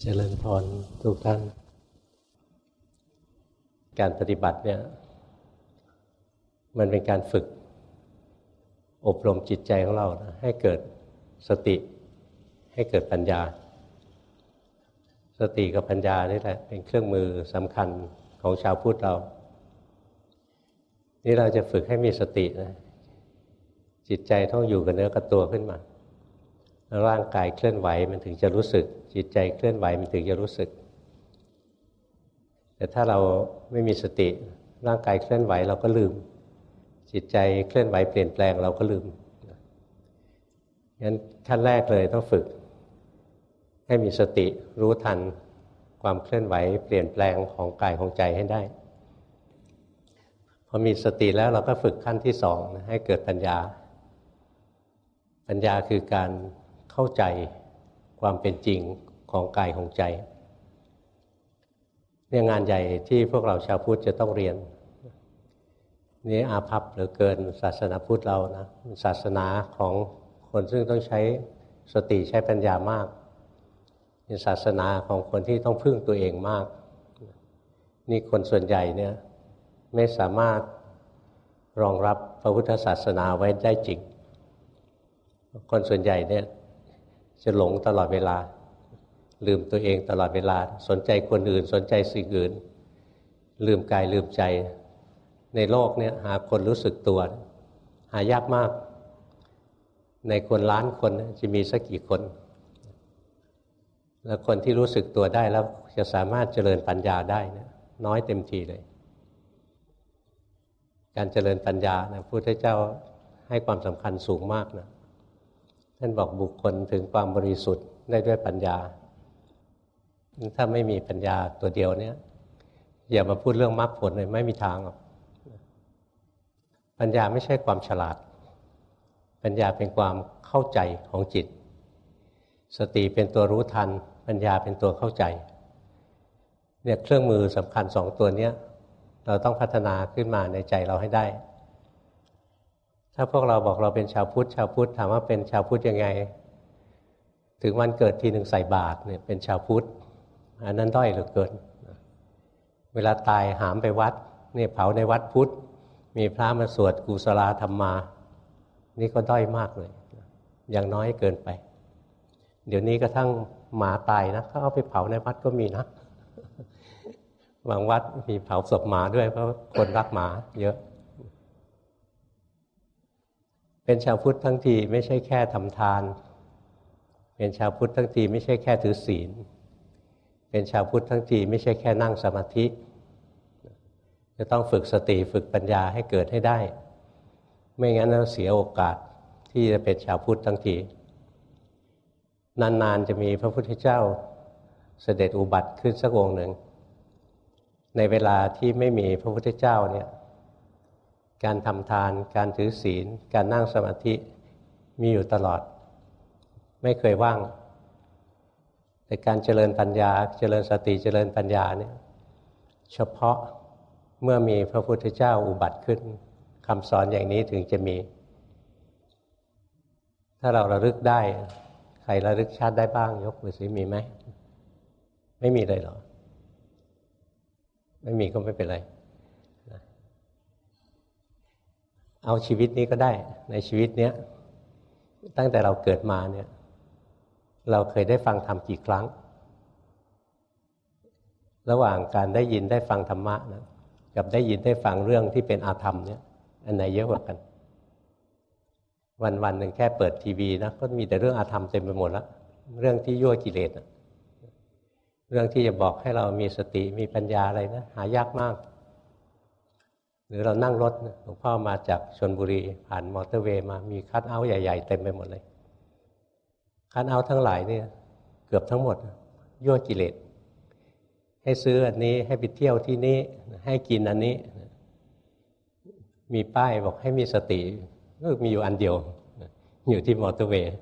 เจริญพรทุกท่าน การปฏิบัติเนี่ย มันเป็นการฝึก อบรมจิตใจของเรานะให้เกิดสติ ให้เกิดปัญญา สติกับปัญญานี่แหละเป็นเครื่องมือสำคัญของชาวพุทธเรา นี่เราจะฝึกให้มีสตินะจิตใจต้องอยู่กับเนื้อกับตัวขึ้นมา ร่างกายเคลื่อนไหวมันถึงจะรู้สึก จิตใจเคลื่อนไหวมันถึงจะรู้สึก แต่ถ้าเราไม่มีสติ ร่างกายเคลื่อนไหวเราก็ลืม จิตใจเคลื่อนไหวเปลี่ยนแปลงเราก็ลืมงั้นขั้นแรกเลยต้องฝึก ให้มีสติรู้ทันความเคลื่อนไหวเปลี่ยนแปลงของกายของใจให้ได้ พอมีสติแล้วเราก็ฝึกขั้นที่สองให้เกิดปัญญา ปัญญาคือการ เข้าใจความเป็นจริงของกายของใจเนี่ยงานใหญ่ที่พวกเราชาวพุทธจะต้องเรียน นี่อาภัพเหลือเกินศาสนาพุทธเรานะศาสนาของคนซึ่งต้องใช้สติใช้ปัญญามากเป็นศาสนาของคนที่ต้องพึ่งตัวเองมาก นี่คนส่วนใหญ่เนี่ยไม่สามารถรองรับพระพุทธศาสนาไว้ได้จริง คนส่วนใหญ่เนี่ย จะหลงตลอดเวลา ลืมตัวเองตลอดเวลา สนใจคนอื่น สนใจสิ่งอื่น ลืมกายลืมใจ ในโลกเนี่ยหาคนรู้สึกตัว หายากมาก ในคนล้านคนจะมีสักกี่คน แล้วคนที่รู้สึกตัวได้แล้วจะสามารถเจริญปัญญาได้นะน้อยเต็มทีเลย การเจริญปัญญานะพระพุทธเจ้าให้ความสำคัญสูงมากนะ ท่านบอกบุคคลถึงความบริสุทธิ์ได้ด้วยปัญญา ถ้าไม่มีปัญญาตัวเดียวเนี่ย อย่ามาพูดเรื่องมรรคผลเลยไม่มีทางหรอกปัญญาไม่ใช่ความฉลาด ปัญญาเป็นความเข้าใจของจิต สติเป็นตัวรู้ทัน ปัญญาเป็นตัวเข้าใจเนี่ยเครื่องมือสำคัญสองตัวเนี้ยเราต้องพัฒนาขึ้นมาในใจเราให้ได้ ถ้าพวกเราบอกเราเป็นชาวพุทธชาวพุทธถามว่าเป็นชาวพุทธยังไง ถึงวันเกิดทีหนึ่งใส่บาตรเนี่ยเป็นชาวพุทธอันนั้นด้อยเหลือเกิน เวลาตายหามไปวัดเนี่ยเผาในวัดพุทธมีพระมาสวดกุศลธรรมมา นี่ก็ด้อยมากเลย อย่างน้อยเกินไป เดี๋ยวนี้ก็ทั้งหมาตายนะเขาเอาไปเผาในวัดก็มีนะบางวัดมีเผาศพหมาด้วยเพราะคนรักหมา เยอะ เป็นชาวพุทธทั้งทีไม่ใช่แค่ทำทาน เป็นชาวพุทธทั้งทีไม่ใช่แค่ถือศีล เป็นชาวพุทธทั้งทีไม่ใช่แค่นั่งสมาธิ จะต้องฝึกสติฝึกปัญญาให้เกิดให้ได้ ไม่งั้นเราเสียโอกาสที่จะเป็นชาวพุทธทั้งทีนานๆจะมีพระพุทธเจ้าเสด็จอุบัติขึ้นสักองค์หนึ่ง ในเวลาที่ไม่มีพระพุทธเจ้าเนี่ย การทำทาน การถือศีล การนั่งสมาธิมีอยู่ตลอด ไม่เคยว่าง แต่การเจริญปัญญา เจริญสติเจริญปัญญาเนี่ยเฉพาะเมื่อมีพระพุทธเจ้าอุบัติขึ้นคำสอนอย่างนี้ถึงจะมี ถ้าเราระลึกได้ ใครระลึกชาติได้บ้าง ยกมือสิมีไหม ไม่มีเลยเหรอ ไม่มีก็ไม่เป็นไร เอาชีวิตนี้ก็ได้ ในชีวิตเนี้ยตั้งแต่เราเกิดมาเนี่ย เราเคยได้ฟังธรรมกี่ครั้ง ระหว่างการได้ยินได้ฟังธรรมะนะกับได้ยินได้ฟังเรื่องที่เป็นอาธรรมเนี่ย อันไหนเยอะกว่ากัน วันวันหนึ่งแค่เปิดทีวีนะก็มีแต่เรื่องอาธรรมเต็มไปหมดแล้วเรื่องที่ยั่วกิเลสเรื่องที่จะบอกให้เรามีสติมีปัญญาอะไรนะหายากมาก หรือเรานั่งรถหลวงพ่อมาจากชลบุรีผ่านมอเตอร์เวย์มามีคัดเอาท์ใหญ่ ๆ เต็มไปหมดเลย คัดเอาท์ทั้งหลายเนี่ยเกือบทั้งหมดยั่วกิเลสให้ซื้ออันนี้ให้ไปเที่ยวที่นี้ให้กินอันนี้ มีป้ายบอกให้มีสติก็มีอยู่อันเดียวอยู่ที่มอเตอร์เวย์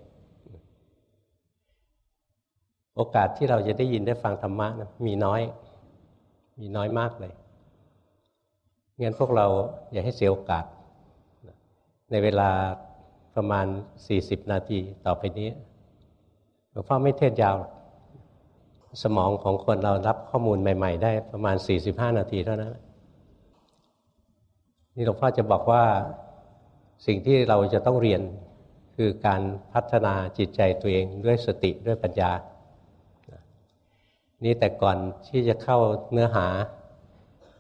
โอกาสที่เราจะได้ยินได้ฟังธรรมะนะมีน้อย มีน้อยมากเลย งั้นพวกเราอย่าให้เสียโอกาส ในเวลาประมาณ 40 นาทีต่อไปนี้หลวงพ่อไม่เทศยาว สมองของคนเรารับข้อมูลใหม่ ๆ ได้ประมาณ 45 นาทีเท่านั้น นี่หลวงพ่อจะบอกว่าสิ่งที่เราจะต้องเรียนคือการพัฒนาจิตใจตัวเองด้วยสติด้วยปัญญา นี่แต่ก่อนที่จะเข้าเนื้อหา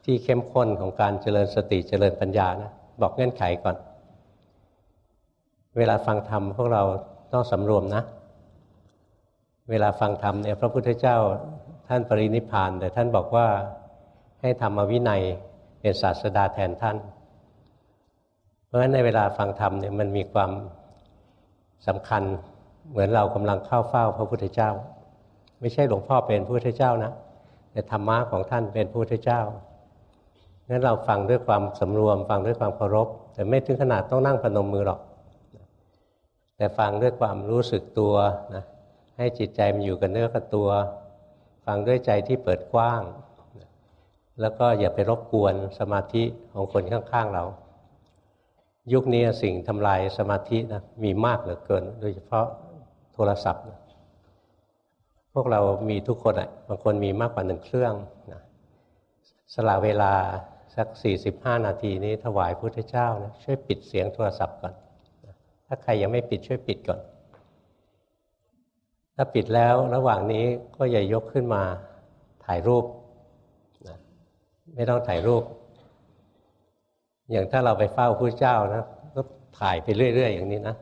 ที่เข้มข้นของการเจริญสติเจริญปัญญานะบอกเงื่อนไขก่อน เวลาฟังธรรมพวกเราต้องสำรวมนะ เวลาฟังธรรมเนี่ยพระพุทธเจ้าท่านปรินิพานแต่ท่านบอกว่าให้ทำมวินัยเป็นศาสดาแทนท่าน เพราะฉะนั้นในเวลาฟังธรรมเนี่ยมันมีความสำคัญเหมือนเรากำลังเข้าเฝ้าพระพุทธเจ้า ไม่ใช่หลวงพ่อเป็นพระพุทธเจ้านะแต่ธรรมะของท่านเป็นพระพุทธเจ้า งั้นเราฟังด้วยความสำรวม ฟังด้วยความเคารพ แต่ไม่ถึงขนาดต้องนั่งพนมมือหรอก แต่ฟังด้วยความรู้สึกตัวนะให้จิตใจมันอยู่กับเนื้อกับตัว ฟังด้วยใจที่เปิดกว้าง แล้วก็อย่าไปรบกวนสมาธิของคนข้างๆเรา ยุคนี้สิ่งทำลายสมาธินะมีมากเหลือเกิน โดยเฉพาะโทรศัพท์พวกเรามีทุกคนอะบางคนมีมากกว่าหนึ่งเครื่องนะสละเวลา สัก 45 นาทีนี้ถวายพุทธเจ้านะช่วยปิดเสียงโทรศัพท์ก่อน ถ้าใครยังไม่ปิดช่วยปิดก่อน ถ้าปิดแล้วระหว่างนี้ก็อย่ายกขึ้นมาถ่ายรูปนะไม่ต้องถ่ายรูป อย่างถ้าเราไปเฝ้าพระเจ้านะก็ถ่ายไปเรื่อย ๆ อย่างนี้นะ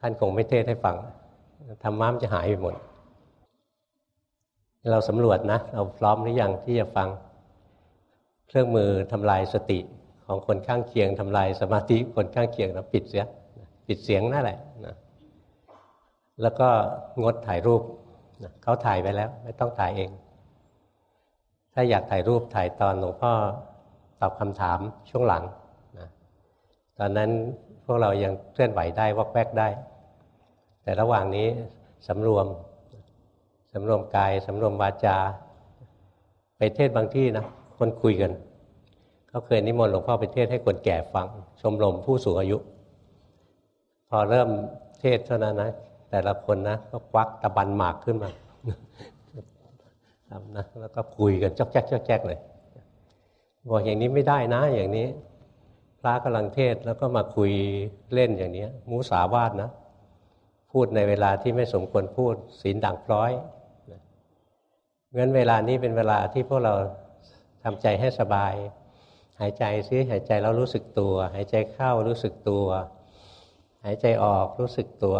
ท่านคงไม่เทศให้ฟังธรรมะมันจะหายไปหมด เราสำรวจนะ เราพร้อมหรือยังที่จะฟัง เครื่องมือทำลายสติของคนข้างเคียงทำลายสมาธิคนข้างเคียงเราปิดเสียปิดเสียงนั่นแหละนะแล้วก็งดถ่ายรูปนะเขาถ่ายไปแล้ว ไม่ต้องถ่ายเอง ถ้าอยากถ่ายรูปถ่ายตอนหลวงพ่อตอบคำถามช่วงหลังนะตอนนั้นพวกเรายังเคลื่อนไหวได้วอกแวกได้ แต่ระหว่างนี้สำรวมสำรวมกายสำรวมวาจา ไปเทศบางที่นะ คนคุยกันเขาเคยนิมนต์หลวงพ่อไปเทศให้คนแก่ฟัง ชมรมผู้สูงอายุ พอเริ่มเทศเท่านั้นนะแต่ละคนนะก็ควักตะบันหมากขึ้นมาทำนะแล้วก็คุยกันจอกแจ๊กจอกแจ๊กเลยบอกอย่างนี้ไม่ได้นะ อย่างนี้ พระกำลังเทศแล้วก็มาคุยเล่นอย่างนี้มูสาวาดนะ พูดในเวลาที่ไม่สมควรพูดศีลด่างพร้อยงั้นเวลานี้เป็นเวลาที่พวกเรา ทำใจให้สบาย หายใจซิหายใจแล้วรู้สึกตัว หายใจเข้ารู้สึกตัว หายใจออกรู้สึกตัว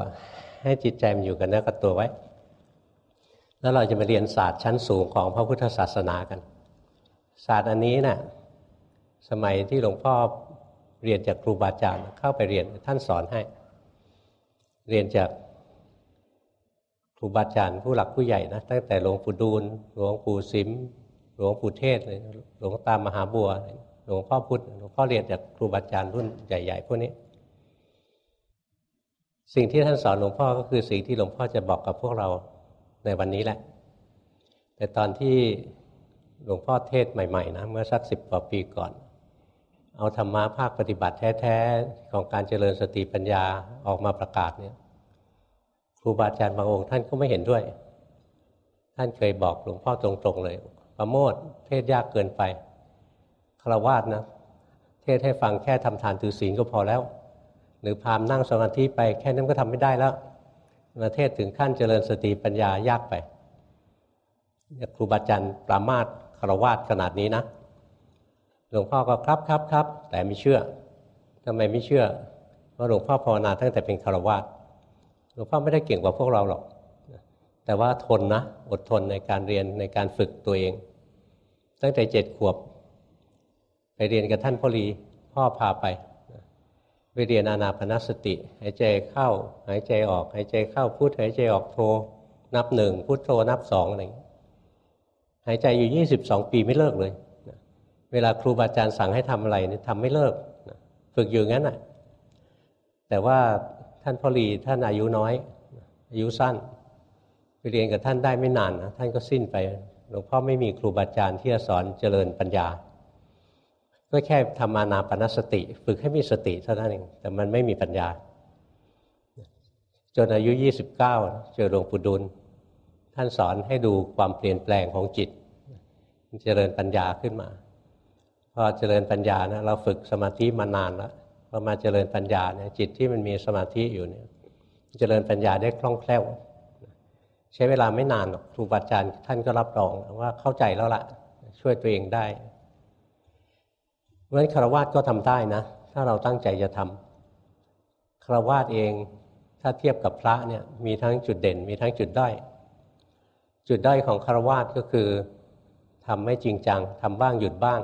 ให้จิตใจมันอยู่กับเนื้อกับตัวไว้ แล้วเราจะมาเรียนศาสตร์ชั้นสูงของพระพุทธศาสนากัน ศาสตร์อันนี้นะ่ะสมัยที่หลวงพ่อเรียนจากครูบาอาจารย์เข้าไปเรียนท่านสอนให้ เรียนจากครูบาอาจารย์ผู้หลักผู้ใหญ่นะตั้งแต่หลวงปู่ดูลหลวงปู่สิม หลวงปู่เทศเลยหลวงตามหาบัว หลวงพ่อพุธหลวงพ่อเรียนจากครูบาอาจารย์รุ่นใหญ่ ๆ พวกนี้ สิ่งที่ท่านสอนหลวงพ่อก็คือสิ่งที่หลวงพ่อจะบอกกับพวกเราในวันนี้แหละ แต่ตอนที่หลวงพ่อเทศใหม่ๆนะเมื่อสักสิบกว่าปีก่อน เอาธรรมะภาคปฏิบัติแท้ๆของการเจริญสติปัญญาออกมาประกาศเนี่ยครูบาอาจารย์บางองค์ท่านก็ไม่เห็นด้วย ท่านเคยบอกหลวงพ่อตรงๆเลย ประโมทเทศยากเกินไปคารวาสนะ เทศให้ฟังแค่ทำทานถือศีลก็พอแล้ว หรือพามนั่งสมาธิไปแค่นั้นก็ทำไม่ได้แล้วมาเทศถึงขั้นเจริญสติปัญญายากไปครูบาอาจารย์ปรามาสคารวาสขนาดนี้นะหลวงพ่อก็ครับครับครับแต่ไม่เชื่อทำไมไม่เชื่อเพราะหลวงพ่อภาวนาตั้งแต่เป็นคารวาสหลวงพ่อไม่ได้เก่งกว่าพวกเราหรอก แต่ว่าทนนะอดทนในการเรียนในการฝึกตัวเอง ตั้งแต่เจ็ดขวบ ไปเรียนกับท่านพ่อรีพ่อพาไปไปเรียนอานาปนสติ หายใจเข้า หายใจออก หายใจเข้าพุทหายใจออกโทนับหนึ่งพุทโทนับสองอะไรหายใจอยู่ยี่สิบสองปีไม่เลิกเลยเวลาครูบาอาจารย์สั่งให้ทำอะไรเนี่ยทำไม่เลิกฝึกอยู่งั้นอะแต่ว่าท่านพ่อรีท่านอายุน้อย อายุสั้น ไปเรียนกับท่านได้ไม่นานนะท่านก็สิ้นไปหลวงพ่อไม่มีครูบาอาจารย์ที่จะสอนเจริญปัญญา ก็แค่ทำมานาปนสติ ฝึกให้มีสติเท่านั้นเองแต่มันไม่มีปัญญา จนอายุ 29 เจอหลวงปู่ดุล ท่านสอนให้ดูความเปลี่ยนแปลงของจิต เจริญปัญญาขึ้นมา พอเจริญปัญญานะเราฝึกสมาธิมานานแล้วพอมาเจริญปัญญาเนี่ยจิตที่มันมีสมาธิอยู่เนี่ยเจริญปัญญาได้คล่องแคล่ว ใช้เวลาไม่นานหรอกครูบาอาจารย์ท่านก็รับรองว่าเข้าใจแล้วละ่ะช่วยตัวเองได้เพราะฉะนั้นคารวะก็ทำได้นะ ถ้าเราตั้งใจจะทำคารวะเองถ้าเทียบกับพระเนี่ยมีทั้งจุดเด่น มีทั้งจุดด้อยจุดด้อยของคารวะก็คือทำไม่จริงจังทำบ้างหยุดบ้าง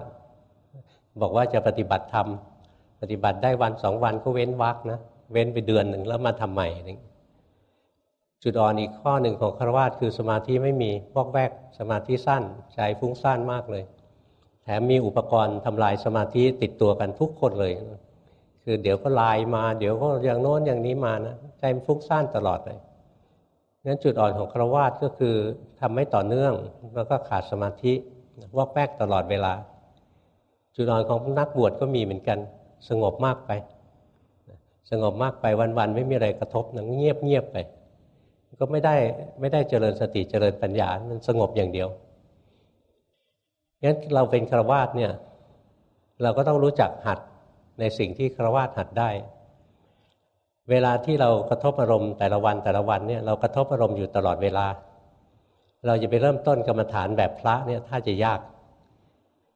บอกว่าจะปฏิบัติธรรมปฏิบัติได้วันสองวันก็เว้นวักนะเว้นไปเดือนหนึ่งแล้วมาทำใหม่ จุดอ่อนอีกข้อหนึ่งของคารวะคือสมาธิไม่มีพวกแวกสมาธิสั้นใจฟุ้งซ่านมากเลย แถมมีอุปกรณ์ทำลายสมาธิติดตัวกันทุกคนเลย คือเดี๋ยวก็ลายมาเดี๋ยวก็อย่างโน้นอย่างนี้มานะใจมันฟุ้งซ่านตลอดเลยงั้นจุดอ่อนของครวาสก็คือทำไม่ต่อเนื่องแล้วก็ขาดสมาธิวอกแวกตลอดเวลา จุดอ่อนของนักบวชก็มีเหมือนกัน สงบมากไป สงบมากไปวันๆไม่มีอะไรกระทบนะเงียบเงียบไป ก็ไม่ได้ไม่ได้เจริญสติเจริญปัญญา มันสงบอย่างเดียวงั้นเราเป็นครวาสเนี่ยเราก็ต้องรู้จักหัดในสิ่งที่ครวาสหัดได้ เวลาที่เรากระทบอารมณ์แต่ละวันแต่ละวันเนี่ยเรากระทบอารมณ์อยู่ตลอดเวลา เราจะไปเริ่มต้นกรรมฐานแบบพระเนี่ยถ้าจะยาก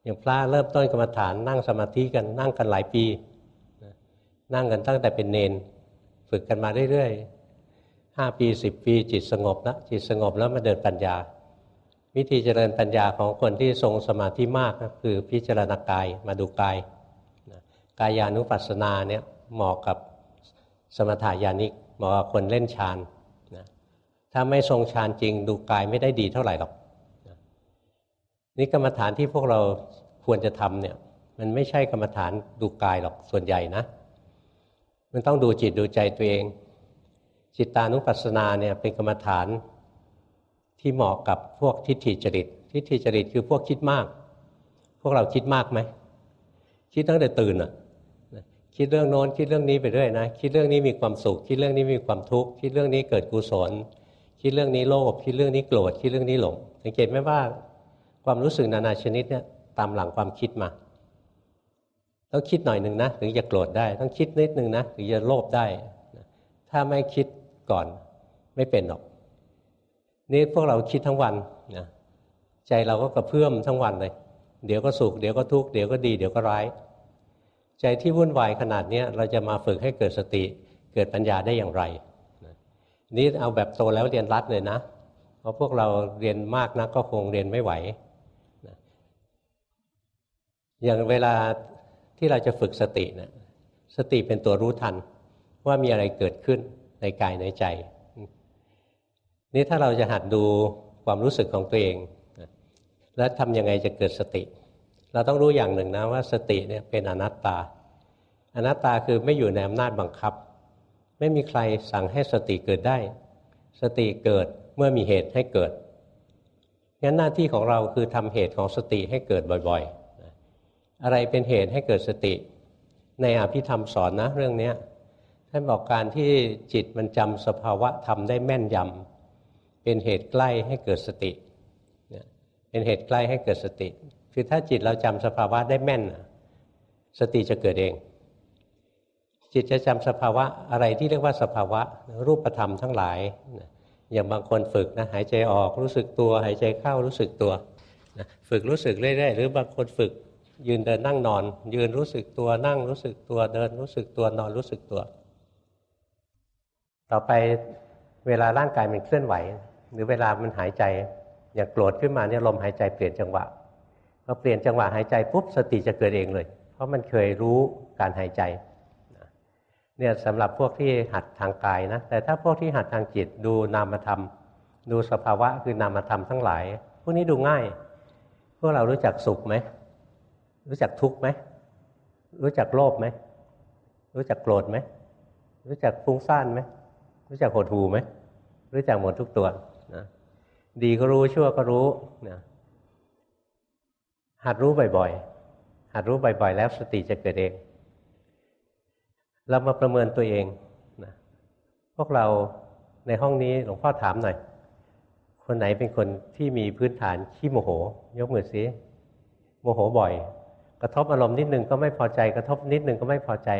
อย่างพระเริ่มต้นกรรมฐานนั่งสมาธิกันนั่งกันหลายปี นั่งกันตั้งแต่เป็นเนน ฝึกกันมาเรื่อยๆ ห้าปีสิบปีจิตสงบแล้วจิตสงบแล้วมาเดินปัญญา วิธีเจริญปัญญาของคนที่ทรงสมาธิมากก็คือพิจารณากายมาดูกายกายานุปัสสนาเนี่ยเหมาะกับสมถายานิกบอกว่าคนเล่นฌานนะถ้าไม่ทรงฌานจริงดูกายไม่ได้ดีเท่าไหร่หรอกนี่กรรมฐานที่พวกเราควรจะทำเนี่ยมันไม่ใช่กรรมฐานดูกายหรอกส่วนใหญ่นะ มันต้องดูจิตดูใจตัวเอง จิตตานุปัสสนาเนี่ยเป็นกรรมฐานที่เหมาะกับพวกทิฏฐิจริต ทิฏฐิจริตคือพวกคิดมาก พวกเราคิดมากไหม คิดตั้งแต่ตื่นอะคิดเรื่องโน้นคิดเรื่องนี้ไปเรื่อยนะ คิดเรื่องนี้มีความสุข คิดเรื่องนี้มีความทุกข์ คิดเรื่องนี้เกิดกุศล คิดเรื่องนี้โลภ คิดเรื่องนี้โกรธ คิดเรื่องนี้หลง สังเกตไหมว่าความรู้สึกนานาชนิดเนี่ยตามหลังความคิดมา ต้องคิดหน่อยหนึ่งนะถึงจะโกรธได้ ต้องคิดนิดหนึ่งนะถึงจะโลภได้ ถ้าไม่คิด ก่อนไม่เป็นหรอก นี่พวกเราคิดทั้งวันนะใจเราก็กระเพื่อมทั้งวันเลย เดี๋ยวก็สุขเดี๋ยวก็ทุกข์เดี๋ยวก็ดีเดี๋ยวก็ร้าย ใจที่วุ่นวายขนาดนี้เราจะมาฝึกให้เกิดสติเกิดปัญญาได้อย่างไรนี่เอาแบบโตแล้วเรียนรัดเลยนะ เพราะพวกเราเรียนมากนะก็คงเรียนไม่ไหว อย่างเวลาที่เราจะฝึกสตินะสติเป็นตัวรู้ทันว่ามีอะไรเกิดขึ้น ในกายในใจ นี่ถ้าเราจะหัดดูความรู้สึกของตัวเอง แล้วทำยังไงจะเกิดสติ เราต้องรู้อย่างหนึ่งนะว่าสติเนี่ยเป็นอนัตตา อนัตตาคือไม่อยู่ในอำนาจบังคับ ไม่มีใครสั่งให้สติเกิดได้ สติเกิดเมื่อมีเหตุให้เกิดงั้นหน้าที่ของเราคือทำเหตุของสติให้เกิดบ่อยๆ อะไรเป็นเหตุให้เกิดสติ ในอภิธรรมสอนนะเรื่องนี้ ท่านบอกการที่จิตมันจำสภาวะธรรมได้แม่นยำเป็นเหตุใกล้ให้เกิดสติ เป็นเหตุใกล้ให้เกิดสติ คือถ้าจิตเราจำสภาวะได้แม่น สติจะเกิดเอง จิตจะจำสภาวะอะไรที่เรียกว่าสภาวะรูปธรรมทั้งหลาย อย่างบางคนฝึกนะหายใจออกรู้สึกตัว หายใจเข้ารู้สึกตัวฝึกรู้สึกเรื่อยๆหรือบางคนฝึกยืนเดินนั่งนอน ยืนรู้สึกตัวนั่งรู้สึกตัวเดินรู้สึกตัวนอนรู้สึกตัว ต่อไปเวลาร่างกายมันเคลื่อนไหว หรือเวลามันหายใจอย่างโกรธขึ้นมาเนี่ยลมหายใจเปลี่ยนจังหวะพอเปลี่ยนจังหวะหายใจปุ๊บสติจะเกิดเองเลย เพราะมันเคยรู้การหายใจเนี่ยสำหรับพวกที่หัดทางกายนะแต่ถ้าพวกที่หัดทางจิตดูนามธรรม ดูสภาวะคือนามธรรมทั้งหลาย พวกนี้ดูง่าย พวกเรารู้จักสุขไหมรู้จักทุกข์ไหมรู้จักโลภไหมรู้จักโกรธไหมรู้จักฟุ้งซ่านไหม รู้จักหดหูไหมรู้จักหมดทุกตัวนะดีก็รู้ชั่วก็รู้นะหัดรู้บ่อยๆหัดรู้บ่อยๆแล้วสติจะเกิดเอง เรามาประเมินตัวเองนะพวกเราในห้องนี้หลวงพ่อถามหน่อย คนไหนเป็นคนที่มีพื้นฐานขี้โมโห ยกมือสิโมโหบ่อย กระทบอารมณ์นิดนึงก็ไม่พอใจ กระทบนิดนึงก็ไม่พอใจ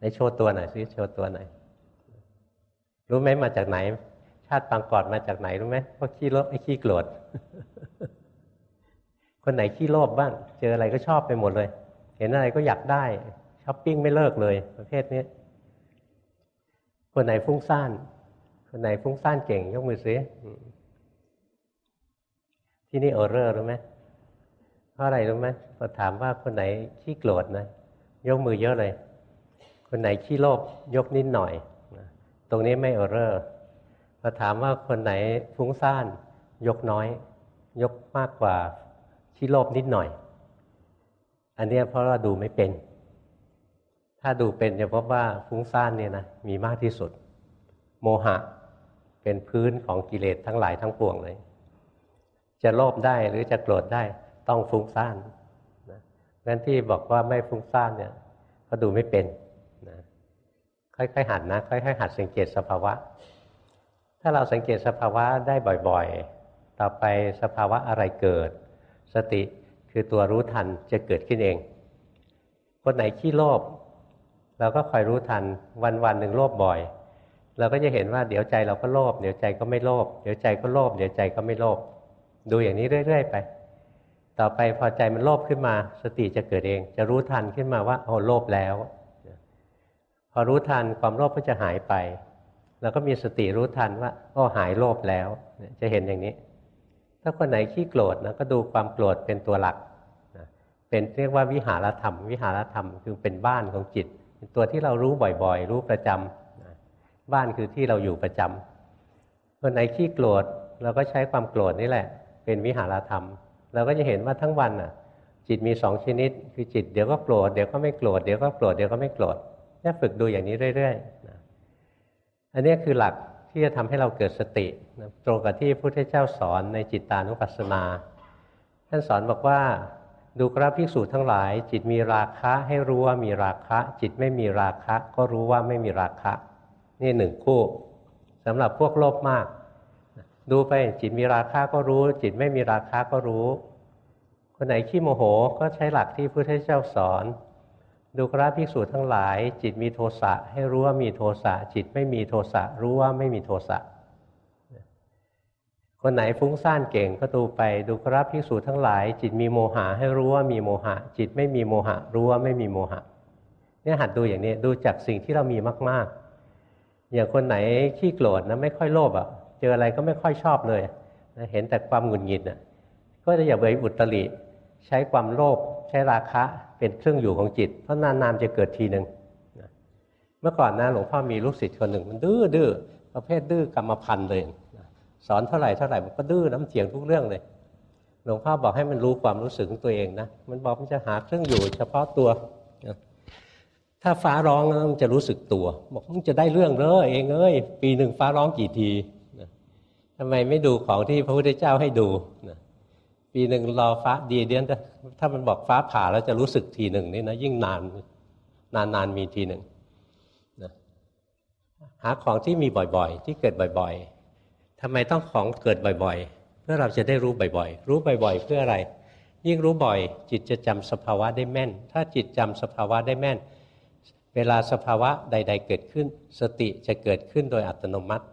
ในโชว์ตัวหน่อยสิโชว์ตัวหน่อย รู้ไหมมาจากไหน ชาติปางก่อนมาจากไหนรู้ไหมเพราะขี้โลภไอ้ขี้โกรธคนไหนขี้โลภบ้าง เจออะไรก็ชอบไปหมดเลย เห็นอะไรก็อยากได้ช้อปปิ้งไม่เลิกเลยประเภทนี้คนไหนฟุ้งซ่านคนไหนฟุ้งซ่านเก่งยกมือซิที่นี่ error รู้ไหมเพราะอะไรรู้ไหมพอถามว่าคนไหนขี้โกรธนะ ยกมือเยอะเลย คนไหนขี้โลภยกนิดหน่อย ตรงนี้ไม่ error พอถามว่าคนไหนฟุ้งซ่าน ยกน้อย ยกมากกว่าขี้โลภนิดหน่อย อันนี้เพราะว่าดูไม่เป็น ถ้าดูเป็นจะพบว่าฟุ้งซ่านเนี่ยนะมีมากที่สุด โมหะเป็นพื้นของกิเลสทั้งหลายทั้งปวงเลย จะโลภได้หรือจะโกรธได้ต้องฟุ้งซ่านนะงั้นที่บอกว่าไม่ฟุ้งซ่านเนี่ยก็ดูไม่เป็น ค่อยๆหัดนะค่อยๆหัดสังเกตสภาวะ ถ้าเราสังเกตสภาวะได้บ่อยๆ ต่อไปสภาวะอะไรเกิด สติคือตัวรู้ทันจะเกิดขึ้นเอง คนไหนขี้โลภเราก็คอยรู้ทันวันวันหนึ่งโลภบ่อย เราก็จะเห็นว่าเดี๋ยวใจเราก็โลภเดี๋ยวใจก็ไม่โลภเดี๋ยวใจก็โลภเดี๋ยวใจก็ไม่โลภดูอย่างนี้เรื่อย ๆ ไป ต่อไปพอใจมันโลภขึ้นมา สติจะเกิดเอง จะรู้ทันขึ้นมาว่าโอ้โลภแล้ว พอรู้ทันความโลภก็จะหายไป แล้วก็มีสติรู้ทันว่าโอ้หายโลภแล้วจะเห็นอย่างนี้ ถ้าคนไหนขี้โกรธนะก็ดูความโกรธเป็นตัวหลักเป็นเรียกว่าวิหารธรรม วิหารธรรมคือเป็นบ้านของจิต เป็นตัวที่เรารู้บ่อยๆ รู้ประจำบ้านคือที่เราอยู่ประจำคนไหนขี้โกรธเราก็ใช้ความโกรธนี่แหละ เป็นวิหารธรรม เราก็จะเห็นว่าทั้งวันน่ะจิตมีสองชนิด คือจิตเดี๋ยวก็โกรธเดี๋ยวก็ไม่โกรธเดี๋ยวก็โกรธเดี๋ยวก็ไม่โกรธ นี่ฝึกดูอย่างนี้เรื่อยๆนะอันนี้คือหลักที่จะทำให้เราเกิดสตินะตรงกับที่พระพุทธเจ้าสอนในจิตตานุปัสสนา ท่านสอนบอกว่าดูกราภิกษุทั้งหลาย จิตมีราคะให้รู้ว่ามีราคะ จิตไม่มีราคะ ก็รู้ว่าไม่มีราคะ นี่หนึ่งคู่สำหรับพวกโลภมาก ดูไปจิตมีราคาก็รู้ จิตไม่มีราคาก็รู้ คนไหนขี้โมโหก็ใช้หลักที่พระพุทธเจ้าสอน ดูกราภิกษุทั้งหลาย จิตมีโทสะให้รู้ว่ามีโทสะจิตไม่มีโทสะรู้ว่าไม่มีโทสะคนไหนฟุ้งซ่านเก่งก็ดูไปดูกราภิกษุทั้งหลาย จิตมีโมหะให้รู้ว่ามีโมหะ จิตไม่มีโมหะ รู้ว่าไม่มีโมหะเนี่ยหัดดูอย่างนี้ดูจากสิ่งที่เรามีมาก ๆ อย่างคนไหนขี้โกรธนะไม่ค่อยโลภอะ เจออะไรก็ไม่ค่อยชอบเลยนะเห็นแต่ความหงุดหงิดนะก็จะอย่าไปอุตริใช้ความโลภใช้ราคะ เป็นเครื่องอยู่ของจิต เพราะนานๆจะเกิดทีหนึ่งเมื่อก่อนนะหลวงพ่อมีลูกศิษย์คนหนึ่งมันดื้อดื้อประเภทดื้อกรรมพันธ์เลยสอนเท่าไหร่เท่าไหร่มันก็ดื้อน้ำเถียงทุกเรื่องเลยหลวงพ่อบอกให้มันรู้ความรู้สึกของตัวเองนะมันบอกมันจะหาเครื่องอยู่เฉพาะตัว ถ้าฟ้าร้องมันจะรู้สึกตัว บอกมันจะได้เรื่องเลยเองเอ้ยปีหนึ่งฟ้าร้องกี่ทีทำไมไม่ดูของที่พระพุทธเจ้าให้ดูนะ ปีหนึ่งรอฟ้าดีเดียนถ้ามันบอกฟ้าผ่าแล้วจะรู้สึกทีหนึ่งนี่นะยิ่งนานนานนานมีทีหนึ่งนะหาของที่มีบ่อยๆ ที่เกิดบ่อยๆทำไมต้องของเกิดบ่อยๆ เพื่อเราจะได้รู้บ่อยๆ รู้บ่อยๆ เพื่ออะไร ยิ่งรู้บ่อย จิตจะจำสภาวะได้แม่น ถ้าจิตจำสภาวะได้แม่น เวลาสภาวะใด ๆ เกิดขึ้น สติจะเกิดขึ้นโดยอัตโนมัติ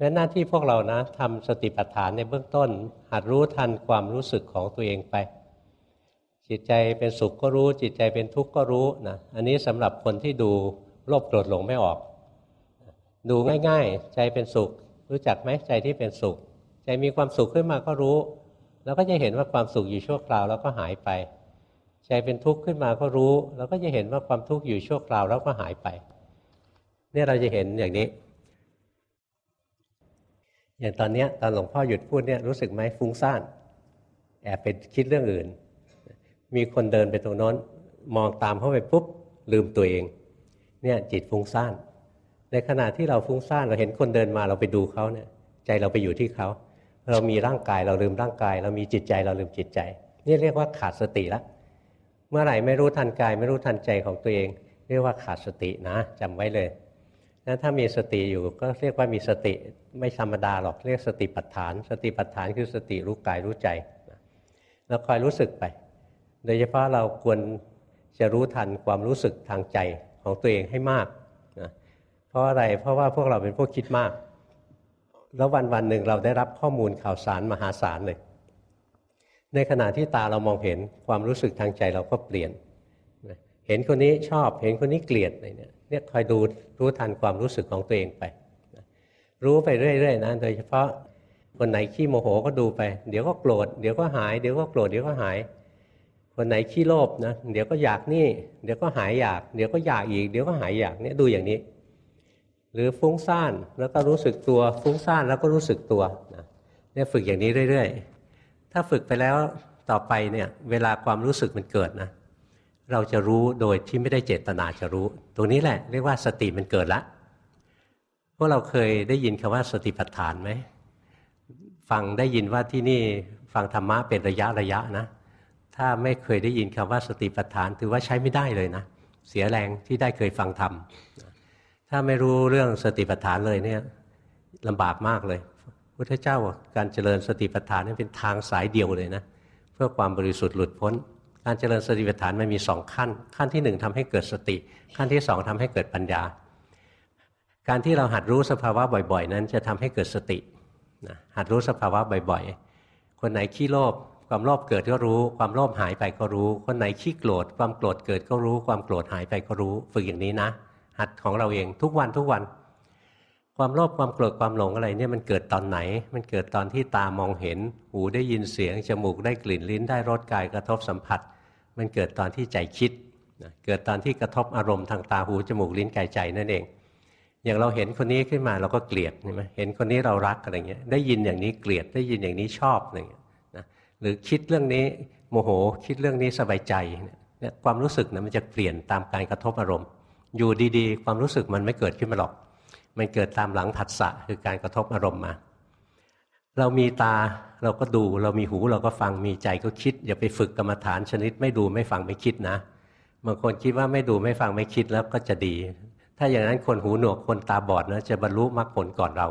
และหน้าที่พวกเรานะทำสติปัฏฐานในเบื้องต้น หัดรู้ทันความรู้สึกของตัวเองไป จิตใจเป็นสุขก็รู้ จิตใจเป็นทุกข์ก็รู้นะอันนี้สำหรับคนที่ดูโลภโกรธหลงไม่ออก ดูง่าย ๆ ใจเป็นสุข รู้จักไหมใจที่เป็นสุข ใจมีความสุขขึ้นมาก็รู้ แล้วก็จะเห็นว่าความสุขอยู่ชั่วคราวแล้วก็หายไป ใจเป็นทุกข์ขึ้นมาก็รู้ แล้วก็จะเห็นว่าความทุกข์อยู่ชั่วคราวแล้วก็หายไป เนี่ยเราจะเห็นอย่างนี้ อย่างตอนนี้ตอนหลวงพ่อหยุดพูดเนี่ยรู้สึกไหมฟุ้งซ่านแอบไปคิดเรื่องอื่น มีคนเดินไปตรงนั้นมองตามเข้าไปปุ๊บลืมตัวเองเนี่ยจิตฟุ้งซ่านในขณะที่เราฟุ้งซ่านเราเห็นคนเดินมาเราไปดูเขาเนี่ยใจเราไปอยู่ที่เขา เรามีร่างกายเราลืมร่างกาย เรามีจิตใจเราลืมจิตใจ นี่เรียกว่าขาดสติล้วเมื่อไหร่ไม่รู้ทันกาย ไม่รู้ทันใจของตัวเอง เรียกว่าขาดสตินะจำไว้เลย นั้นถ้ามีสติอยู่ก็เรียกว่ามีสติไม่ธรรมดาหรอกเรียกสติปัฏฐาน สติปัฏฐานคือสติรู้กายรู้ใจแล้วคอยรู้สึกไป โดยเฉพาะเราควรจะรู้ทันความรู้สึกทางใจของตัวเองให้มากนะเพราะอะไรเพราะว่าพวกเราเป็นพวกคิดมาก แล้ววันวันหนึ่งเราได้รับข้อมูลข่าวสารมหาศาลเลย ในขณะที่ตาเรามองเห็นความรู้สึกทางใจเราก็เปลี่ยน เห็นคนนี้ชอบเห็นคนนี้เกลียดอะไรเนี่ย เนี่ยคอยดูรู้ทันความรู้สึกของตัวเองไป รู้ไปเรื่อยๆนะโดยเฉพาะคนไหนขี้โมโหก็ดูไป เดี๋ยวก็โกรธเดี๋ยวก็หายเดี๋ยวก็โกรธเดี๋ยวก็หาย คนไหนขี้โลภนะเดี๋ยวก็อยากนี่ เดี๋ยวก็หายอยาก เดี๋ยวก็อยากอีก เดี๋ยวก็หายอยากเนี่ยดูอย่างนี้ หรือฟุ้งซ่านแล้วก็รู้สึกตัวฟุ้งซ่านแล้วก็รู้สึกตัวนะเนี่ยฝึกอย่างนี้เรื่อย ๆ ถ้าฝึกไปแล้วต่อไปเนี่ยเวลาความรู้สึกมันเกิดนะ เราจะรู้โดยที่ไม่ได้เจตนาจะรู้ ตรงนี้แหละเรียกว่าสติมันเกิดละพวกเราเคยได้ยินคำว่าสติปัฏฐานไหมฟังได้ยินว่าที่นี่ฟังธรรมะเป็นระยะระยะนะ ถ้าไม่เคยได้ยินคำว่าสติปัฏฐานถือว่าใช้ไม่ได้เลยนะ เสียแรงที่ได้เคยฟังธรรมถ้าไม่รู้เรื่องสติปัฏฐานเลยเนี่ยลำบากมากเลยพุทธเจ้าการเจริญสติปัฏฐานนี่เป็นทางสายเดียวเลยนะ เพื่อความบริสุทธิ์หลุดพ้น การเจริญสติปัฏฐานมันมีสองขั้น ขั้นที่หนึ่งทำให้เกิดสติ ขั้นที่สองทำให้เกิดปัญญา การที่เราหัดรู้สภาวะบ่อย ๆ นั้นจะทำให้เกิดสตินะหัดรู้สภาวะบ่อย ๆ คนไหนขี้โลภความโลภเกิดก็รู้ ความโลภหายไปก็รู้ คนไหนขี้โกรธความโกรธเกิดก็รู้ ความโกรธหายไปก็รู้ ฝึกอย่างนี้นะ หัดของเราเองทุกวันทุกวัน ความโลภความโกรธความหลงอะไรเนี่ยมันเกิดตอนไหน มันเกิดตอนที่ตามองเห็น หูได้ยินเสียง จมูกได้กลิ่นลิ้นได้รสกายกระทบสัมผัส มันเกิดตอนที่ใจคิดเกิดตอนที่กระทบอารมณ์ทางตาหูจมูกลิ้นกายใจนั่นเอง อย่างเราเห็นคนนี้ขึ้นมาเราก็เกลียดใช่ไหมเห็นคนนี้เรารักอะไรเงี้ยได้ยินอย่างนี้เกลียดได้ยินอย่างนี้ชอบอะไรเงี้ยนะหรือคิดเรื่องนี้โมโหคิดเรื่องนี้สบายใจเนี่ยความรู้สึกนะมันจะเปลี่ยนตามการกระทบอารมณ์ อยู่ดีๆ ความรู้สึกมันไม่เกิดขึ้นมาหรอก มันเกิดตามหลังผัสสะคือการกระทบอารมณ์มา เรามีตาเราก็ดูเรามีหูเราก็ฟังมีใจก็คิด อย่าไปฝึกกรรมฐานชนิดไม่ดูไม่ฟังไม่คิดนะบางคนคิดว่าไม่ดูไม่ฟังไม่คิดแล้วก็จะดี ถ้าอย่างนั้นคนหูหนวกคนตาบอดนะจะบรรลุมรรคผลก่อนเรา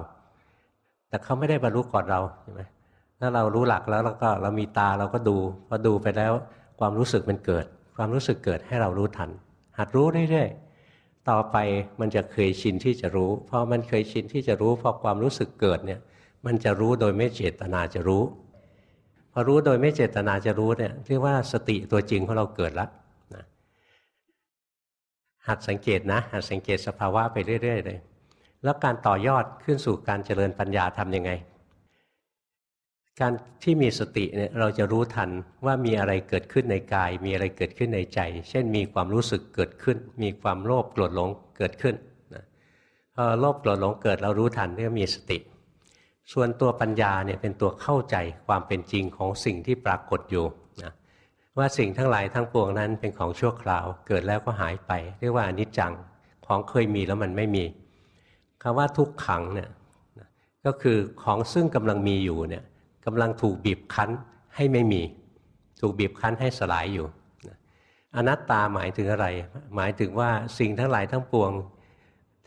แต่เขาไม่ได้บรรลุก่อนเราใช่ไหมถ้าเรารู้หลักแล้วเราก็เรามีตาเราก็ดูพอดูไปแล้วความรู้สึกมันเกิด ความรู้สึกเกิดให้เรารู้ทัน หัดรู้เรื่อยๆ ต่อไปมันจะเคยชินที่จะรู้พอมันเคยชินที่จะรู้พอความรู้สึกเกิดเนี่ย มันจะรู้โดยไม่เจตนาจะรู้ พอรู้โดยไม่เจตนาจะรู้เนี่ยเรียกว่าสติตัวจริงของเราเกิดแล้วหัดสังเกตนะหัดสังเกตสภาวะไปเรื่อยๆเลยแล้วการต่อยอดขึ้นสู่การเจริญปัญญาทํำยังไง การที่มีสติเนี่ยเราจะรู้ทันว่ามีอะไรเกิดขึ้นในกาย มีอะไรเกิดขึ้นในใจ เช่นมีความรู้สึกเกิดขึ้น มีความโลภโกรธหลงเกิดขึ้นนะพอโลภโกรธหลงเกิดเรารู้ทันเรียกมีสติ ส่วนตัวปัญญาเนี่ยเป็นตัวเข้าใจความเป็นจริงของสิ่งที่ปรากฏอยู่นะว่าสิ่งทั้งหลายทั้งปวงนั้นเป็นของชั่วคราว เกิดแล้วก็หายไป เรียกว่าอนิจจังของเคยมีแล้วมันไม่มีคำว่าทุกขังเนี่ยก็คือของซึ่งกำลังมีอยู่เนี่ย กำลังถูกบีบคั้นให้ไม่มี ถูกบีบคั้นให้สลายอยู่อนัตตาหมายถึงอะไร หมายถึงว่าสิ่งทั้งหลายทั้งปวง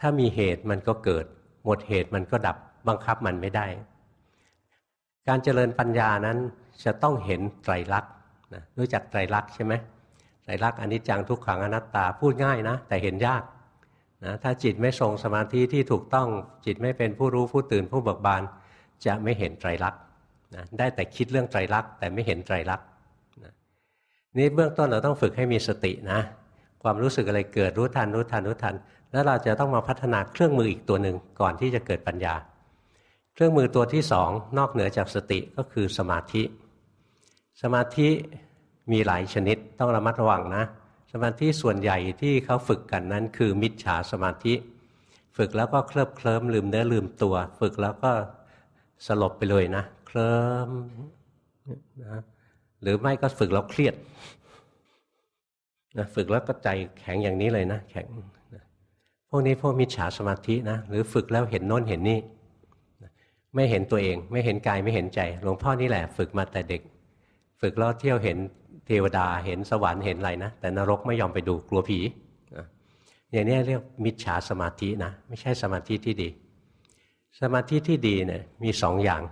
ถ้ามีเหตุมันก็เกิด หมดเหตุมันก็ดับบังคับมันไม่ได้ การเจริญปัญญานั้นจะต้องเห็นไตรลักษณ์นะรู้จักไตรลักษณ์ใช่ไหมไตรลักษณ์อนิจจังทุกขังอนัตตาพูดง่ายนะ แต่เห็นยากนะถ้าจิตไม่ทรงสมาธิที่ถูกต้องจิตไม่เป็นผู้รู้ผู้ตื่นผู้เบิกบาน จะไม่เห็นไตรลักษณ์ นะได้แต่คิดเรื่องไตรลักษณ์แต่ไม่เห็นไตรลักษณ์นะนี่เบื้องต้นเราต้องฝึกให้มีสตินะ ความรู้สึกอะไรเกิดรู้ทันรู้ทันรู้ทัน แล้วเราจะต้องมาพัฒนาเครื่องมืออีกตัวหนึ่งก่อนที่จะเกิดปัญญา เครื่องมือตัวที่สองนอกเหนือจากสติก็คือสมาธิ สมาธิมีหลายชนิดต้องระมัดระวังนะ สมาธิส่วนใหญ่ที่เขาฝึกกันนั้นคือมิจฉาสมาธิ ฝึกแล้วก็เคลิบเคลิ้มลืมเนื้อลืมตัว ฝึกแล้วก็สลบไปเลยนะ เคลิ้มนะหรือไม่ก็ฝึกแล้วเครียดนะฝึกแล้วก็ใจแข็งอย่างนี้เลยนะแข็งนะพวกนี้พวกมิจฉาสมาธินะหรือฝึกแล้วเห็นโน้นเห็นนี่ไม่เห็นตัวเอง ไม่เห็นกายไม่เห็นใจ หลวงพ่อนี่แหละ ฝึกมาแต่เด็ก ฝึกแล้วเที่ยวเห็นเทวดาเห็นสวรรค์เห็นอะไรนะแต่นรกไม่ยอมไปดูกลัวผีอย่างนี้เรียกมิจฉาสมาธินะไม่ใช่สมาธิที่ดี สมาธิที่ดีเนี่ยมีสองอย่าง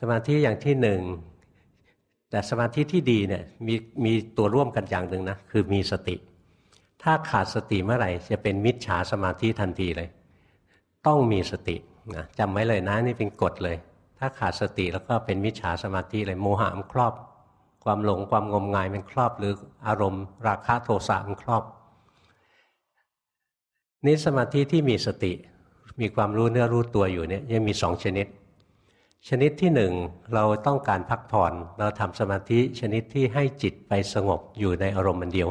สมาธิอย่างที่หนึ่งแต่สมาธิที่ดีเนี่ยมีมีตัวร่วมกันอย่างหนึ่งนะคือมีสติ ถ้าขาดสติเมื่อไหร่จะเป็นมิจฉาสมาธิทันทีเลย ต้องมีสตินะจำไว้เลยนะนี่เป็นกฎเลย ถ้าขาดสติแล้วก็เป็นมิจฉาสมาธิเลยโมหะมันครอบ ความหลงความงมงายมันครอบ หรืออารมณ์ ราคะโทสะมันครอบนี่สมาธิที่มีสติ มีความรู้เนื้อรู้ตัวอยู่เนี่ยยังมีสองชนิด ชนิดที่หนึ่งเราต้องการพักผ่อน เราทำสมาธิชนิดที่ให้จิตไปสงบอยู่ในอารมณ์มันเดียว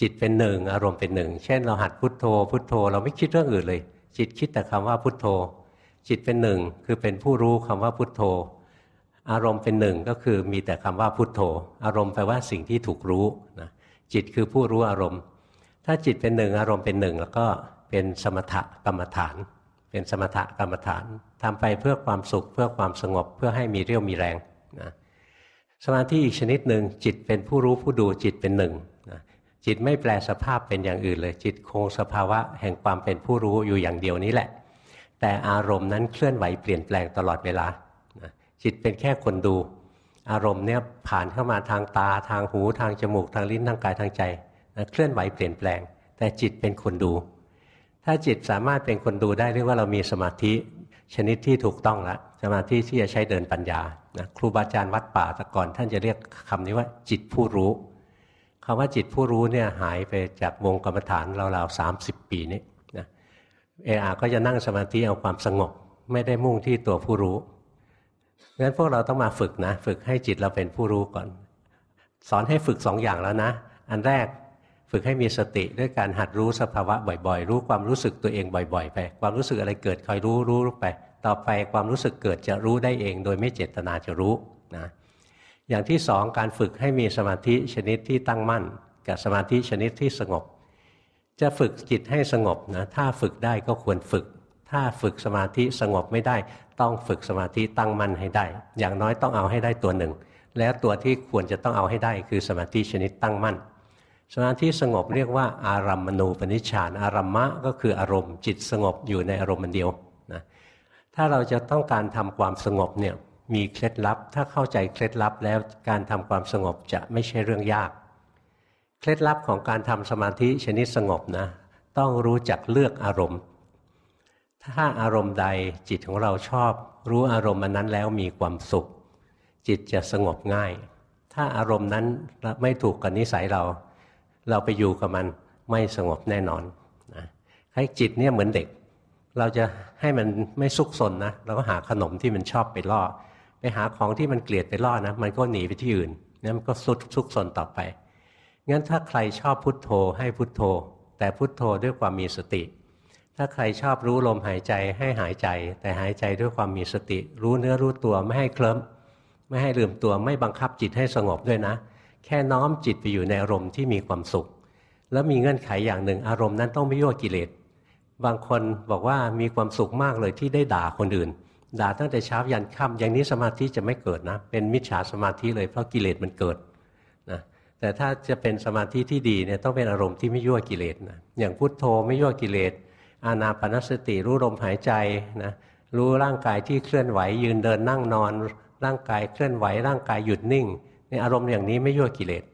จิตเป็นหนึ่งอารมณ์เป็นหนึ่ง เช่น เราหัดพุทโธ พุทโธ เราไม่คิดเรื่องอื่นเลย จิตคิดแต่คำว่าพุทโธ จิตเป็นหนึ่งคือเป็นผู้รู้คำว่าพุทโธ อารมณ์เป็นหนึ่งก็คือมีแต่คำว่าพุทโธ อารมณ์แปลว่าสิ่งที่ถูกรู้นะจิตคือผู้รู้อารมณ์ ถ้าจิตเป็นหนึ่งอารมณ์เป็นหนึ่งแล้วก็เป็นสมถกรรมฐาน เป็นสมถกรรมฐานทำไปเพื่อความสุขเพื่อความสงบเพื่อให้มีเรี่ยวมีแรงนะสมาธิอีกชนิดหนึ่งจิตเป็นผู้รู้ผู้ดูจิตเป็นหนึ่งนะจิตไม่แปลสภาพเป็นอย่างอื่นเลย จิตคงสภาวะแห่งความเป็นผู้รู้อยู่อย่างเดียวนี้แหละ แต่อารมณ์นั้นเคลื่อนไหวเปลี่ยนแปลงตลอดเวลานะจิตเป็นแค่คนดู อารมณ์เนี่ยผ่านเข้ามาทางตาทางหูทางจมูกทางลิ้นทางกายทางใจนะเคลื่อนไหวเปลี่ยนแปลง แต่จิตเป็นคนดู ถ้าจิตสามารถเป็นคนดูได้เรียกว่าเรามีสมาธิชนิดที่ถูกต้องแล้วสมาธิที่จะใช้เดินปัญญานะครูบาอาจารย์วัดป่าแต่ก่อน ท่านจะเรียกคำนี้ว่าจิตผู้รู้คำว่าจิตผู้รู้เนี่ยหายไปจากวงกรรมฐานเราๆสามสิบปีนี้นะเออาก็จะนั่งสมาธิเอาความสงบ ไม่ได้มุ่งที่ตัวผู้รู้งั้นพวกเราต้องมาฝึกนะ ฝึกให้จิตเราเป็นผู้รู้ก่อน สอนให้ฝึกสองอย่างแล้วนะ อันแรก ฝึกให้มีสติด้วยการหัดรู้สภาวะบ่อยๆ รู้ความรู้สึกตัวเองบ่อยๆ ไป ความรู้สึกอะไรเกิดคอยรู้รู้ไป ต่อไปความรู้สึกเกิดจะรู้ได้เอง โดยไม่เจตนาจะรู้นะอย่างที่สองการฝึกให้มีสมาธิชนิดที่ตั้งมั่น กับสมาธิชนิดที่สงบ จะฝึกจิตให้สงบนะถ้าฝึกได้ก็ควรฝึก ถ้าฝึกสมาธิสงบไม่ได้ ต้องฝึกสมาธิตั้งมั่นให้ได้ อย่างน้อยต้องเอาให้ได้ตัวหนึ่ง แล้วตัวที่ควรจะต้องเอาให้ได้คือสมาธิชนิดตั้งมั่น สมาธิสงบเรียกว่าอารัมมณูปนิชฌานอารัมมะก็คืออารมณ์จิตสงบอยู่ในอารมณ์มันเดียวนะถ้าเราจะต้องการทำความสงบเนี่ยมีเคล็ดลับ ถ้าเข้าใจเคล็ดลับแล้วการทำความสงบจะไม่ใช่เรื่องยาก เคล็ดลับของการทำสมาธิชนิดสงบนะต้องรู้จักเลือกอารมณ์ ถ้าอารมณ์ใดจิตของเราชอบ รู้อารมณ์มันนั้นแล้วมีความสุข จิตจะสงบง่าย ถ้าอารมณ์นั้นไม่ถูกกับนิสัยเรา เราไปอยู่กับมันไม่สงบแน่นอนนะให้จิตเนี่ยเหมือนเด็ก เราจะให้มันไม่ซุกซนนะเราก็หาขนมที่มันชอบไปล่อ ไปหาของที่มันเกลียดไปล่อนะมันก็หนีไปที่อื่นนั่มันก็ซุกซุกซนต่อไปงั้นถ้าใครชอบพุทโธให้พุทโธ แต่พุทโธด้วยความมีสติ ถ้าใครชอบรู้ลมหายใจให้หายใจ แต่หายใจด้วยความมีสติ รู้เนื้อรู้ตัวไม่ให้เคลิ้มไม่ให้ลืมตัวไม่บังคับจิตให้สงบด้วยนะ แค่น้อมจิตไปอยู่ในอารมณ์ที่มีความสุข แล้วมีเงื่อนไขอย่างหนึ่งอารมณ์นั้นต้องไม่ยั่วกิเลสบางคนบอกว่ามีความสุขมากเลยที่ได้ด่าคนอื่น ด่าตั้งแต่เช้ายันค่ำอย่างนี้สมาธิจะไม่เกิดนะ เป็นมิจฉาสมาธิเลยเพราะกิเลสมันเกิดนะแต่ถ้าจะเป็นสมาธิที่ดีเนี่ยต้องเป็นอารมณ์ที่ไม่ยั่วกิเลสนะอย่างพุทโธไม่ยั่วกิเลสอานาปนสติรู้ลมหายใจนะรู้ร่างกายที่เคลื่อนไหวยืนเดินนั่งนอน ร่างกายเคลื่อนไหวร่างกายหยุดนิ่ง นี่อารมณ์อย่างนี้ไม่ยั่วกิเลส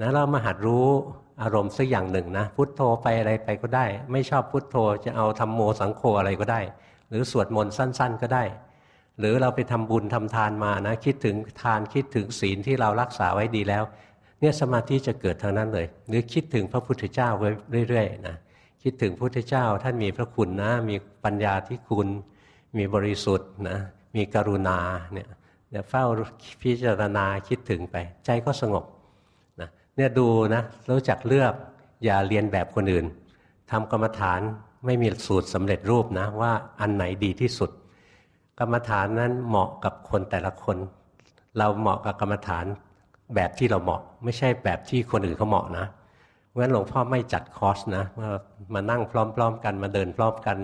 นะเรามาหัดรู้อารมณ์สักอย่างหนึ่งนะพุทโธไปอะไรไปก็ได้ ไม่ชอบพุทโธจะเอาทำโมสังโฆอะไรก็ได้ หรือสวดมนต์สั้น ๆ ก็ได้ หรือเราไปทำบุญทำทานมานะคิดถึงทานคิดถึงศีลที่เรารักษาไว้ดีแล้ว เนี่ยสมาธิจะเกิดทางนั้นเลย หรือคิดถึงพระพุทธเจ้าไว้เรื่อยๆนะคิดถึงพระพุทธเจ้าท่านมีพระคุณนะ มีปัญญาที่คุณ มีบริสุทธิ์นะมีกรุณาเนี่ย เฝ้าพิจารณาคิดถึงไป ใจก็สงบนะเนี่ยดูนะรู้จักเลือกอย่าเรียนแบบคนอื่นทำกรรมฐานไม่มีสูตรสำเร็จรูปนะว่าอันไหนดีที่สุด กรรมฐานนั้นเหมาะกับคนแต่ละคน เราเหมาะกับกรรมฐานแบบที่เราเหมาะ ไม่ใช่แบบที่คนอื่นเขาเหมาะนะเพราะฉะนั้นหลวงพ่อไม่จัดคอร์สนะว่ามานั่งพร้อม ๆ กันมาเดินพร้อมกัน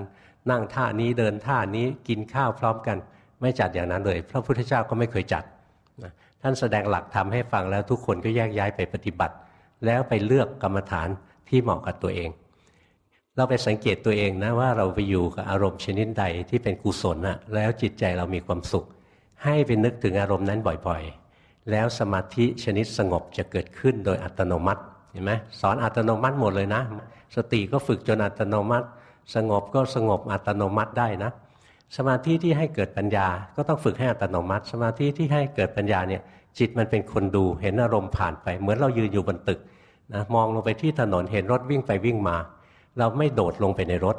นั่งท่านี้เดินท่านี้กินข้าวพร้อมกัน ไม่จัดอย่างนั้นเลย พระพุทธเจ้าก็ไม่เคยจัดนะท่านแสดงหลักทำให้ฟังแล้วทุกคนก็แยกย้ายไปปฏิบัติ แล้วไปเลือกกรรมฐานที่เหมาะกับตัวเอง เราไปสังเกตตัวเองนะว่าเราไปอยู่กับอารมณ์ชนิดใดที่เป็นกุศลนะแล้วจิตใจเรามีความสุข ให้ไปนึกถึงอารมณ์นั้นบ่อยๆ แล้วสมาธิชนิดสงบจะเกิดขึ้นโดยอัตโนมัติเห็นไหมสอนอัตโนมัติหมดเลยนะ สติก็ฝึกจนอัตโนมัติ สงบก็สงบอัตโนมัติได้นะ สมาธิที่ให้เกิดปัญญา ก็ต้องฝึกให้อัตโนมัติ สมาธิที่ให้เกิดปัญญาเนี่ยจิตมันเป็นคนดูเห็นอารมณ์ผ่านไป เหมือนเรายืนอยู่บนตึกนะมองลงไปที่ถนนเห็นรถวิ่งไปวิ่งมา เราไม่โดดลงไปในรถ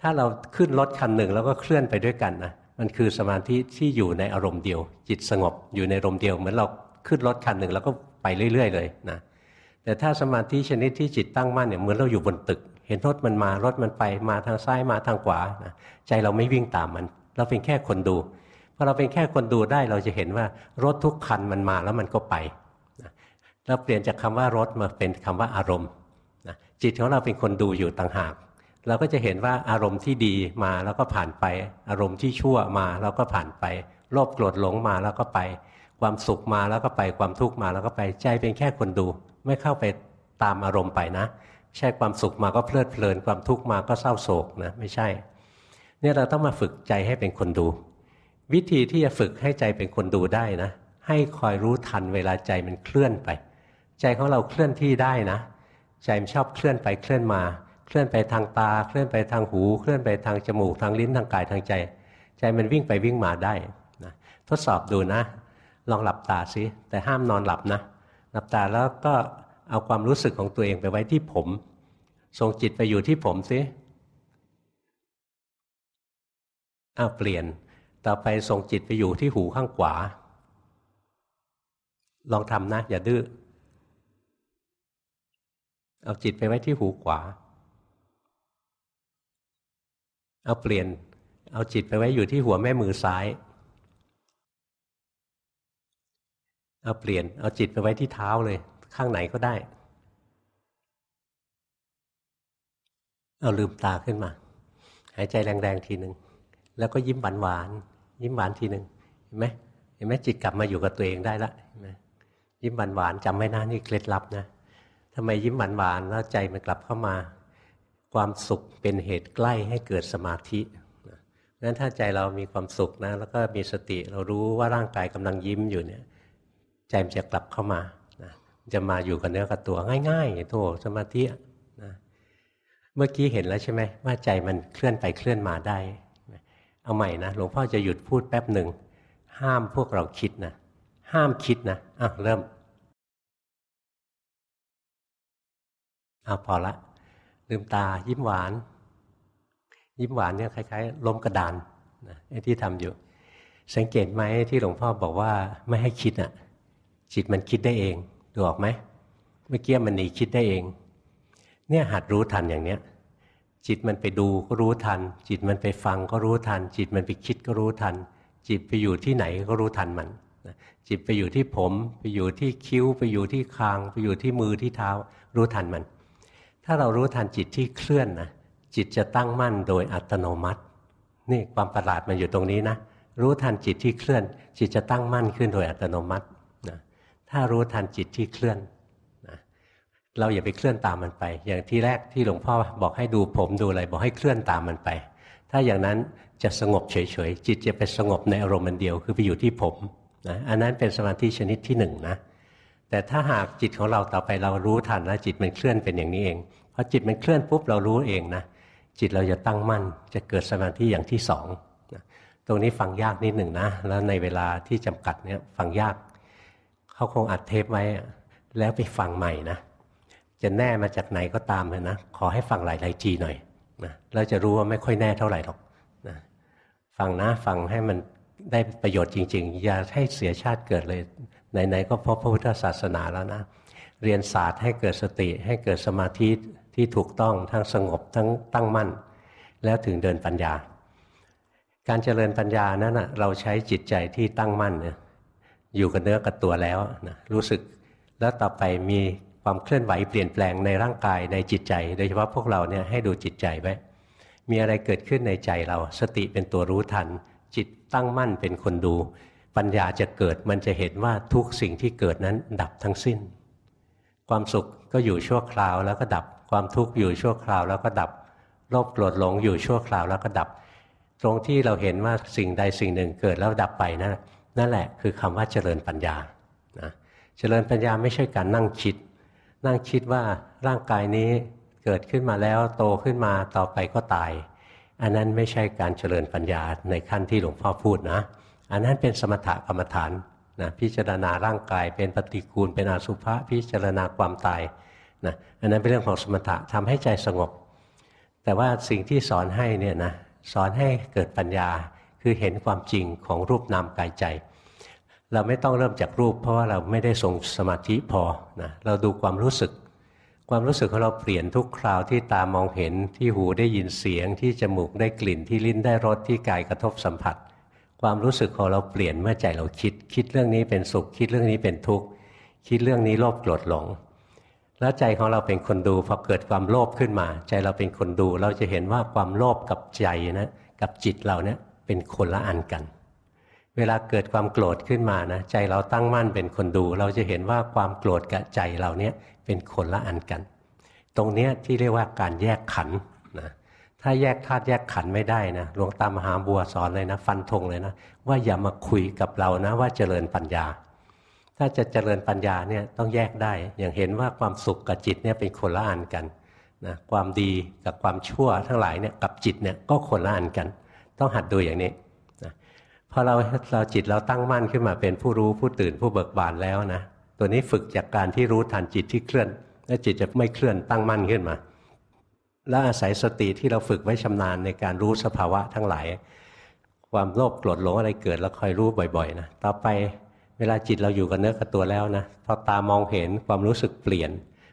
ถ้าเราขึ้นรถคันหนึ่งแล้วก็เคลื่อนไปด้วยกันนะมันคือสมาธิที่อยู่ในอารมณ์เดียว จิตสงบอยู่ในอารมณ์เดียว เหมือนเราขึ้นรถคันหนึ่งแล้วก็ไปเรื่อย ๆ เลยนะแต่ถ้าสมาธิชนิดที่จิตตั้งมั่นเนี่ยเหมือนเราอยู่บนตึก เห็นรถมันมารถมันไปมาทางซ้ายมาทางขวานะใจเราไม่วิ่งตามมัน เราเป็นแค่คนดูพอเราเป็นแค่คนดูได้เราจะเห็นว่ารถทุกคันมันมาแล้วมันก็ไปเราเปลี่ยนจากคำว่ารถมาเป็นคำว่าอารมณ์นะจิตของเราเป็นคนดูอยู่ต่างหาก เราก็จะเห็นว่าอารมณ์ที่ดีมาแล้วก็ผ่านไป อารมณ์ที่ชั่วมาแล้วก็ผ่านไปโลภโกรธหลงมาแล้วก็ไป ความสุขมาแล้วก็ไปความทุกข์มาแล้วก็ไปใจเป็นแค่คนดู ไม่เข้าไปตามอารมณ์ไปนะ ใช่ความสุขมาก็เพลิดเพลิน ความทุกข์มาก็เศร้าโศกนะไม่ใช่ เนี่ยเราต้องมาฝึกใจให้เป็นคนดู วิธีที่จะฝึกให้ใจเป็นคนดูได้นะ ให้คอยรู้ทันเวลาใจมันเคลื่อนไป ใจของเราเคลื่อนที่ได้นะ ใจมันชอบเคลื่อนไปเคลื่อนมา เคลื่อนไปทางตา เคลื่อนไปทางหู เคลื่อนไปทางจมูกทางลิ้นทางกายทางใจ ใจมันวิ่งไปวิ่งมาได้นะทดสอบดูนะ ลองหลับตาสิแต่ห้ามนอนหลับนะหลับตาแล้วก็ เอาความรู้สึกของตัวเองไปไว้ที่ผมส่งจิตไปอยู่ที่ผมสิอ้าวเปลี่ยน ต่อไปส่งจิตไปอยู่ที่หูข้างขวา ลองทำนะ อย่าดื้อ เอาจิตไปไว้ที่หูขวา เอาเปลี่ยน เอาจิตไปไว้อยู่ที่หัวแม่มือซ้าย เอาเปลี่ยน เอาจิตไปไว้ที่เท้าเลย ข้างไหนก็ได้ เอาลืมตาขึ้นมา หายใจแรงๆทีหนึ่งแล้วก็ยิ้มหวานๆยิ้มหวานทีหนึ่งเห็นไหมเห็นไหมจิตกลับมาอยู่กับตัวเองได้ละเห็นไหมยิ้มหวานๆจำไว้นะนี่เคล็ดลับนะทำไมยิ้มหวานๆแล้วใจมันกลับเข้ามา ความสุขเป็นเหตุใกล้ให้เกิดสมาธิงั้นถ้าใจเรามีความสุขนะ แล้วก็มีสติเรารู้ว่าร่างกายกำลังยิ้มอยู่เนี่ย ใจมันจะกลับเข้ามา จะมาอยู่กับเนื้อกับตัวง่ายๆโธ่สมาธินะเมื่อกี้เห็นแล้วใช่ไหมว่าใจมันเคลื่อนไปเคลื่อนมาได้ เอาใหม่นะหลวงพ่อจะหยุดพูดแป๊บหนึ่งห้ามพวกเราคิดนะห้ามคิดนะอะเริ่มเอาพอละ ลืมตายิ้มหวาน ยิ้มหวานเนี่ยคล้ายๆล้มกระดานนะไอ้ที่ทำอยู่ สังเกตไหมที่หลวงพ่อบอกว่าไม่ให้คิดอะ จิตมันคิดได้เอง ดูออกไหมเมื่อกี้มันหนีคิดได้เอง เนี่ยหัดรู้ทันอย่างเนี้ยจิตมันไปดูก็รู้ทัน จิตมันไปฟังก็รู้ทัน จิตมันไปคิดก็รู้ทัน จิตไปอยู่ที่ไหนก็รู้ทันมันจิตไปอยู่ที่ผม ไปอยู่ที่คิ้ว ไปอยู่ที่คาง ไปอยู่ที่มือที่เท้า รู้ทันมัน ถ้าเรารู้ทันจิตที่เคลื่อนนะจิตจะตั้งมั่นโดยอัตโนมัติ นี่ความประหลาดมันอยู่ตรงนี้นะรู้ทันจิตที่เคลื่อน จิตจะตั้งมั่นขึ้นโดยอัตโนมัติ ถ้ารู้ทันจิตที่เคลื่อนนะเราอย่าไปเคลื่อนตามมันไป อย่างที่แรกที่หลวงพ่อบอกให้ดูผมดูอะไรบอกให้เคลื่อนตามมันไป ถ้าอย่างนั้นจะสงบเฉยๆ จิตจะไปสงบในอารมณ์มันเดียวคือไปอยู่ที่ผมนะอันนั้นเป็นสมาธิชนิดที่หนึ่งนะแต่ถ้าหากจิตของเราต่อไปเรารู้ทันแล้วจิตมันเคลื่อนเป็นอย่างนี้เองพอจิตมันเคลื่อนปุ๊บเรารู้เองนะจิตเราจะตั้งมั่นจะเกิดสมาธิอย่างที่สองตรงนี้ฟังยากนิดหนึ่งนะแล้วในเวลาที่จำกัดเนี่ยฟังยาก เขาคงอัดเทปไว้ แล้วไปฟังใหม่นะจะแน่มาจากไหนก็ตามเลยนะขอให้ฟังหลายๆทีหน่อยนะแล้วจะรู้ว่าไม่ค่อยแน่เท่าไหร่หรอกนะฟังนะฟังให้มันได้ประโยชน์จริง ๆ อย่าให้เสียชาติเกิดเลยไหน ๆ ก็พบพระพุทธศาสนาแล้วนะ เรียนศาสตร์ให้เกิดสติ ให้เกิดสมาธิที่ถูกต้องทั้งสงบทั้งตั้งมั่น แล้วถึงเดินปัญญา การเจริญปัญญานั้นนะเราใช้จิตใจที่ตั้งมั่นเนี่ย อยู่กับเนื้อกับตัวแล้วนะรู้สึกแล้วต่อไปมีความเคลื่อนไหวเปลี่ยนแปลงในร่างกายในจิตใจ โดยเฉพาะพวกเราเนี่ยให้ดูจิตใจไว้มีอะไรเกิดขึ้นในใจเรา สติเป็นตัวรู้ทัน จิตตั้งมั่นเป็นคนดู ปัญญาจะเกิดมันจะเห็นว่าทุกสิ่งที่เกิดนั้นดับทั้งสิ้น ความสุขก็อยู่ชั่วคราวแล้วก็ดับ ความทุกข์อยู่ชั่วคราวแล้วก็ดับโลภโกรธหลงอยู่ชั่วคราวแล้วก็ดับ ตรงที่เราเห็นว่าสิ่งใดสิ่งหนึ่งเกิดแล้วดับไปนะั่น นั่นแหละคือคำว่าเจริญปัญญานะเจริญปัญญาไม่ใช่การนั่งคิด นั่งคิดว่าร่างกายนี้เกิดขึ้นมาแล้วโตขึ้นมาต่อไปก็ตาย อันนั้นไม่ใช่การเจริญปัญญาในขั้นที่หลวงพ่อพูดนะ อันนั้นเป็นสมถกรรมฐานนะพิจารณาร่างกายเป็นปฏิกูล เป็นอสุภะพิจารณาความตายนะอันนั้นเป็นเรื่องของสมถะทำให้ใจสงบ แต่ว่าสิ่งที่สอนให้เนี่ยนะสอนให้เกิดปัญญา คือเห็นความจริงของรูปนามกายใจ เราไม่ต้องเริ่มจากรูป เพราะว่าเราไม่ได้ทรงสมาธิพอนะเราดูความรู้สึก ความรู้สึกของเราเปลี่ยนทุกคราวที่ตามองเห็นที่หูได้ยินเสียง ที่จมูกได้กลิ่นที่ลิ้นได้รสที่กายกระทบสัมผัส ความรู้สึกของเราเปลี่ยนเมื่อใจเราคิด คิดเรื่องนี้เป็นสุข คิดเรื่องนี้เป็นทุกข์คิดเรื่องนี้โลภโกรธหลงแล้วใจของเราเป็นคนดูพอเกิดความโลภขึ้นมา ใจเราเป็นคนดู เราจะเห็นว่าความโลภกับใจนะกับจิตเราเนี่ย เป็นคนละอันกัน เวลาเกิดความโกรธขึ้นมานะใจเราตั้งมั่นเป็นคนดู เราจะเห็นว่าความโกรธกับใจเราเนี่ยเป็นคนละอันกัน ตรงเนี้ยที่เรียกว่าการแยกขันนะถ้าแยกธาตุแยกขันไม่ได้นะหลวงตามหาบัวสอนเลยนะ ฟันธงเลยนะ ว่าอย่ามาคุยกับเรานะ ว่าเจริญปัญญา ถ้าจะเจริญปัญญาเนี่ยต้องแยกได้ อย่างเห็นว่าความสุขกับจิตเนี่ยเป็นคนละอันกันนะความดีกับความชั่วทั้งหลายเนี่ยกับจิตเนี่ยก็คนละอันกัน ต้องหัดดูอย่างนี้นะพอเราเราจิตเราตั้งมั่นขึ้นมาเป็นผู้รู้ผู้ตื่นผู้เบิกบานแล้วนะตัวนี้ฝึกจากการที่รู้ทันจิตที่เคลื่อน แล้วจิตจะไม่เคลื่อนตั้งมั่นขึ้นมา และอาศัยสติที่เราฝึกไว้ชำนาญในการรู้สภาวะทั้งหลาย ความโลภโกรธหลงอะไรเกิดแล้วคอยรู้บ่อยๆนะต่อไปเวลาจิตเราอยู่กับเนื้อกับตัวแล้วนะพอตามองเห็นความรู้สึกเปลี่ยน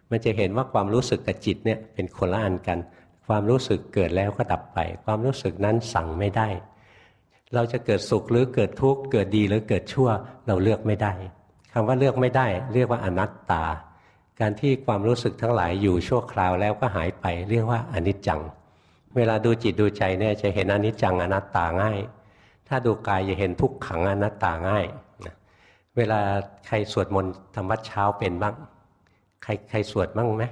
มันจะเห็นว่าความรู้สึกกับจิตเนี่ยเป็นคนละอันกัน ความรู้สึกเกิดแล้วก็ดับไป ความรู้สึกนั้นสั่งไม่ได้ เราจะเกิดสุขหรือเกิดทุกข์เกิดดีหรือเกิดชั่ว เราเลือกไม่ได้คำว่าเลือกไม่ได้ เรียกว่าอนัตตา การที่ความรู้สึกทั้งหลายอยู่ชั่วคราวแล้วก็หายไป เรียกว่าอนิจจัง เวลาดูจิตดูใจเนี่ยจะเห็นอนิจจังอนัตตาง่าย ถ้าดูกายจะเห็นทุกขังอนัตตาง่าย เวลาใครสวดมนต์ธรรมวัดเช้าเป็นบ้าง ใครใครสวดบ้างไหม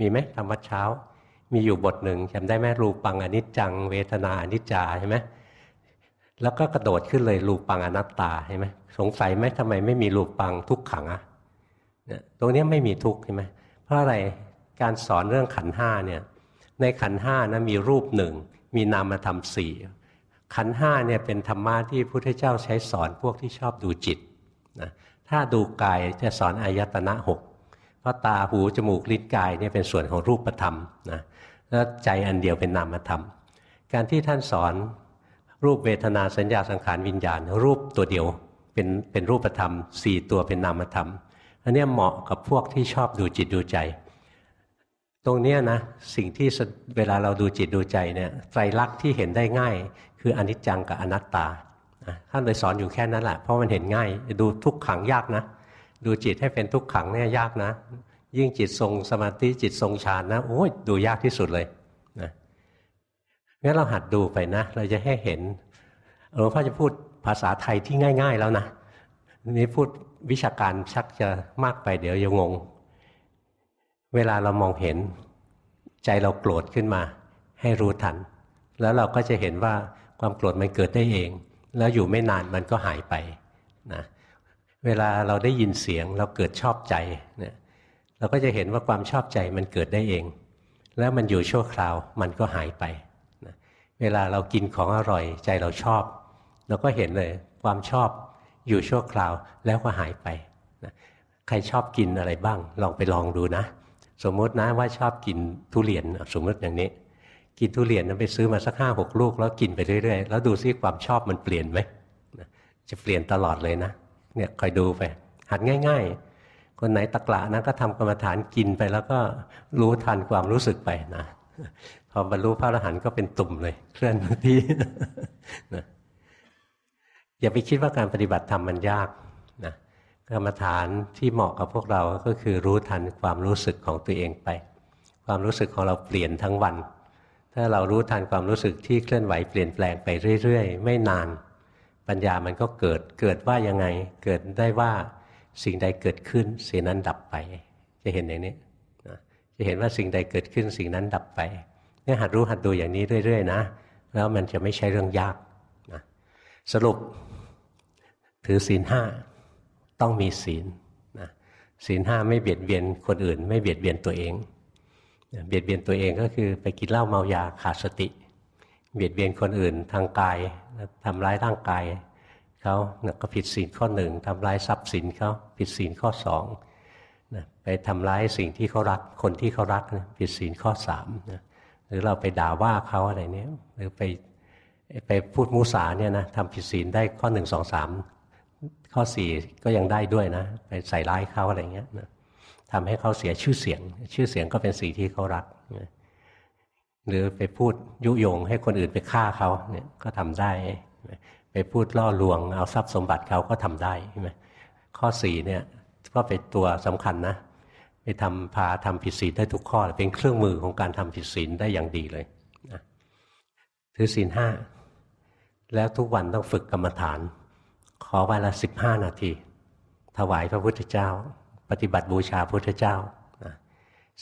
มีไหมธรรมวัดเช้า มีอยู่บทหนึ่งจำได้ไหมรูปังอนิจจัง เวทนาอนิจจาใช่ไหมแล้วก็กระโดดขึ้นเลยรูปังอนัตตาใช่ไหมสงสัยไหมทำไมไม่มีรูปังทุกขังอะตรงนี้ไม่มีทุกข์ใช่ไหมเพราะอะไรการสอนเรื่องขันห้าเนี่ยในขันห้านะมีรูปหนึ่งมีนามธรรมสี่ขันห้าเนี่ยเป็นธรรมะที่พระพุทธเจ้าใช้สอนพวกที่ชอบดูจิตนะถ้าดูกายจะสอนอายตนะหกเพราะตาหูจมูกลิ้นกายเนี่ยเป็นส่วนของรูปธรรมนะ แล้วใจอันเดียวเป็นนามธรรม การที่ท่านสอนรูปเวทนาสัญญาสังขารวิญญาณ รูปตัวเดียวเป็นเป็นรูปธรรมสี่ตัวเป็นนามธรรมอันนี้เหมาะกับพวกที่ชอบดูจิตดูใจ ตรงนี้นะสิ่งที่เวลาเราดูจิตดูใจเนี่ยไตรลักษณ์ที่เห็นได้ง่าย คืออนิจจังกับอนัตตาท่านเลยสอนอยู่แค่นั้นแหละเพราะมันเห็นง่าย ดูทุกขังยากนะ ดูจิตให้เป็นทุกขังเนี่ยยากนะ ยิ่งจิตทรงสมาธิจิตทรงฌานนะโอ้ยดูยากที่สุดเลยนะงั้นเราหัดดูไปนะ เราจะให้เห็นหลวงพ่อจะพูดภาษาไทยที่ง่าย ๆ แล้วนะนี่พูดวิชาการชักจะมากไปเดี๋ยวยังงง เวลาเรามองเห็น ใจเราโกรธขึ้นมา ให้รู้ทัน แล้วเราก็จะเห็นว่าความโกรธมันเกิดได้เอง แล้วอยู่ไม่นานมันก็หายไปนะเวลาเราได้ยินเสียงเราเกิดชอบใจเนี่ย เราก็จะเห็นว่าความชอบใจมันเกิดได้เอง แล้วมันอยู่ชั่วคราวมันก็หายไปนะเวลาเรากินของอร่อยใจเราชอบ เราก็เห็นเลยความชอบอยู่ชั่วคราวแล้วก็หายไปนะใครชอบกินอะไรบ้าง ลองไปลองดูนะ สมมตินะว่าชอบกินทุเรียนสมมติอย่างนี้ กินทุเรียนนั้นไปซื้อมาสักห้าหกลูก แล้วกินไปเรื่อยๆแล้วดูซิความชอบมันเปลี่ยนไหมจะเปลี่ยนตลอดเลยนะเนี่ยคอยดูไปหัดง่าย ๆ คนไหนตะกละนะก็ทำกรรมฐานกินไปแล้วก็รู้ทันความรู้สึกไปนะพอบรรลุพระอรหันต์ก็เป็นตุ่มเลยเคลื่อนที่นะอย่าไปคิดว่าการปฏิบัติธรรมมันยากนะกรรมฐานที่เหมาะกับพวกเราก็คือรู้ทันความรู้สึกของตัวเองไป ความรู้สึกของเราเปลี่ยนทั้งวัน ถ้าเรารู้ทันความรู้สึกที่เคลื่อนไหวเปลี่ยนแปลงไปเรื่อย ๆ ไม่นาน ปัญญามันก็เกิดเกิดว่ายังไง เกิดได้ว่า สิ่งใดเกิดขึ้น สิ่งนั้นดับไป จะเห็นอย่างนี้นะจะเห็นว่าสิ่งใดเกิดขึ้นสิ่งนั้นดับไปเนี่ยหัดรู้หัดดูอย่างนี้เรื่อยๆนะแล้วมันจะไม่ใช่เรื่องยากนะสรุป ถือศีลห้าต้องมีศีลนะศีลห้าไม่เบียดเบียนคนอื่น ไม่เบียดเบียนตัวเองเบียดเบียนตัวเองก็คือไปกินเหล้าเมายาขาดสติ เบียดเบียนคนอื่นทางกายทำร้ายร่างกาย เขาก็ผิดศีลข้อหนึ่งทำร้ายทรัพย์สินเขาผิดศีลข้อสองไปทำร้ายสิ่งที่เขารักคนที่เขารักผิดศีลข้อสามหรือเราไปด่าว่าเขาอะไรเนี้ยหรือไปไปพูดมุสาเนี่ยนะทำผิดศีลได้ข้อหนึ่งสองสามข้อสี่ก็ยังได้ด้วยนะ ไปใส่ร้ายเขาอะไรเงี้ยนะทำให้เขาเสียชื่อเสียง ชื่อเสียงก็เป็นสิ่งที่เขารักนะหรือไปพูดยุยงให้คนอื่นไปฆ่าเขาเนี่ยก็ทำได้ ไปพูดล่อลวง เอาทรัพย์สมบัติเขาก็ทำได้ใช่ไหมข้อสี่เนี่ยก็เป็นตัวสำคัญนะไปทำพาทำผิดศีลได้ทุกข้อ เป็นเครื่องมือของการทำผิดศีลได้อย่างดีเลยนะถือศีลห้าแล้วทุกวันต้องฝึกกรรมฐาน ขอวันละสิบห้านาที ถวายพระพุทธเจ้า ปฏิบัติบูชาพระพุทธเจ้า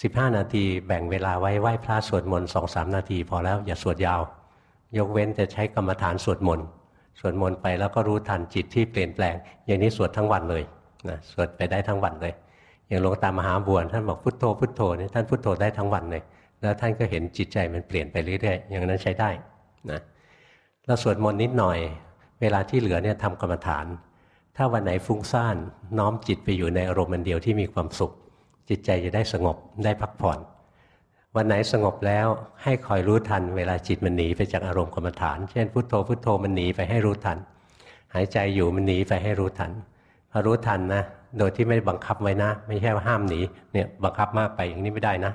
สิบห้านาทีแบ่งเวลาไว้ไหว้พระสวดมนต์สองสามนาที พอแล้วอย่าสวดยาว ยกเว้นจะใช้กรรมฐานสวดมนต์ สวดมนต์ไปแล้วก็รู้ทันจิตที่เปลี่ยนแปลง อย่างนี้สวดทั้งวันเลยนะสวดไปได้ทั้งวันเลย อย่างหลวงตามหาบัวท่านบอกพุทโธพุทโธนี่ท่านพุทโธได้ทั้งวันเลย แล้วท่านก็เห็นจิตใจมันเปลี่ยนไปเรื่อยๆอย่างนั้นใช้ได้นะเราสวดมนต์นิดหน่อย เวลาที่เหลือเนี่ยทำกรรมฐาน ถ้าวันไหนฟุ้งซ่านน้อมจิตไปอยู่ในอารมณ์เดียวที่มีความสุข จิตใจจะได้สงบได้พักผ่อน วันไหนสงบแล้วให้คอยรู้ทัน เวลาจิตมันหนีไปจากอารมณ์กรรมฐาน เช่นพุทโธพุทโธมันหนีไปให้รู้ทัน หายใจอยู่มันหนีไปให้รู้ทันพอรู้ทันนะโดยที่ไม่ได้บังคับไว้นะ ไม่ใช่ว่าห้ามหนีเนี่ยบังคับมากไปอย่างนี้ไม่ได้นะ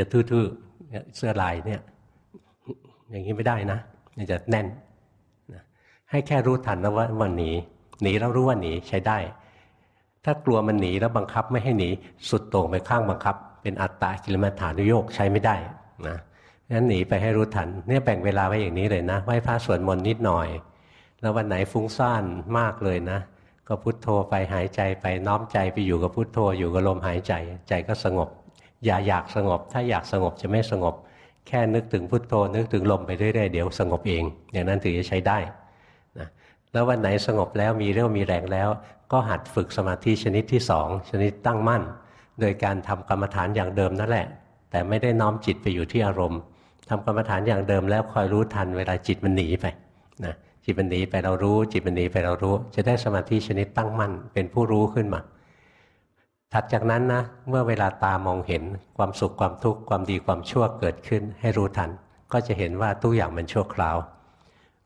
จะทื่อๆเสื้อลายเนี่ยอย่างนี้ไม่ได้นะมันจะแน่นนะให้แค่รู้ทันแล้วว่ามันหนีหนีแล้วรู้ว่าหนีใช้ได้ ถ้ากลัวมันหนีแล้วบังคับไม่ให้หนีสุดโต่งไปข้างบังคับ เป็นอัตตากิลมัฐานุโยกใช้ไม่ได้นะงั้นหนีไปให้รู้ทันเนี่ยแบ่งเวลาไว้อย่างนี้เลยนะไหว้พระสวดมนต์นิดหน่อย แล้ววันไหนฟุ้งซ่านมากเลยนะ ก็พุโทโธไปหายใจไปน้อมใจไปอยู่กับพุโทโธอยู่กับลมหายใจใจก็สงบ อย่าอยากสงบ ถ้าอยากสงบจะไม่สงบ แค่นึกถึงพุโทโธนึกถึงลมไปเรื่อยๆเดี๋ยวสงบเอง อย่างนั้นถือจะใช้ได้นะแล้ววันไหนสงบแล้วมีเรื่องมีแรงแล้ว ก็หัดฝึกสมาธิชนิดที่สองชนิดตั้งมั่น โดยการทำกรรมฐานอย่างเดิมนั่นแหละ แต่ไม่ได้น้อมจิตไปอยู่ที่อารมณ์ทำกรรมฐานอย่างเดิมแล้วคอยรู้ทันเวลาจิตมันหนีไปนะจิตมันหนีไปเรารู้ จิตมันหนีไปเรารู้ จะได้สมาธิชนิดตั้งมั่น เป็นผู้รู้ขึ้นมา ถัดจากนั้นนะเมื่อเวลาตามองเห็นความสุขความทุกข์ความดีความชั่วเกิดขึ้น ให้รู้ทัน ก็จะเห็นว่าทุกอย่างมันชั่วคราว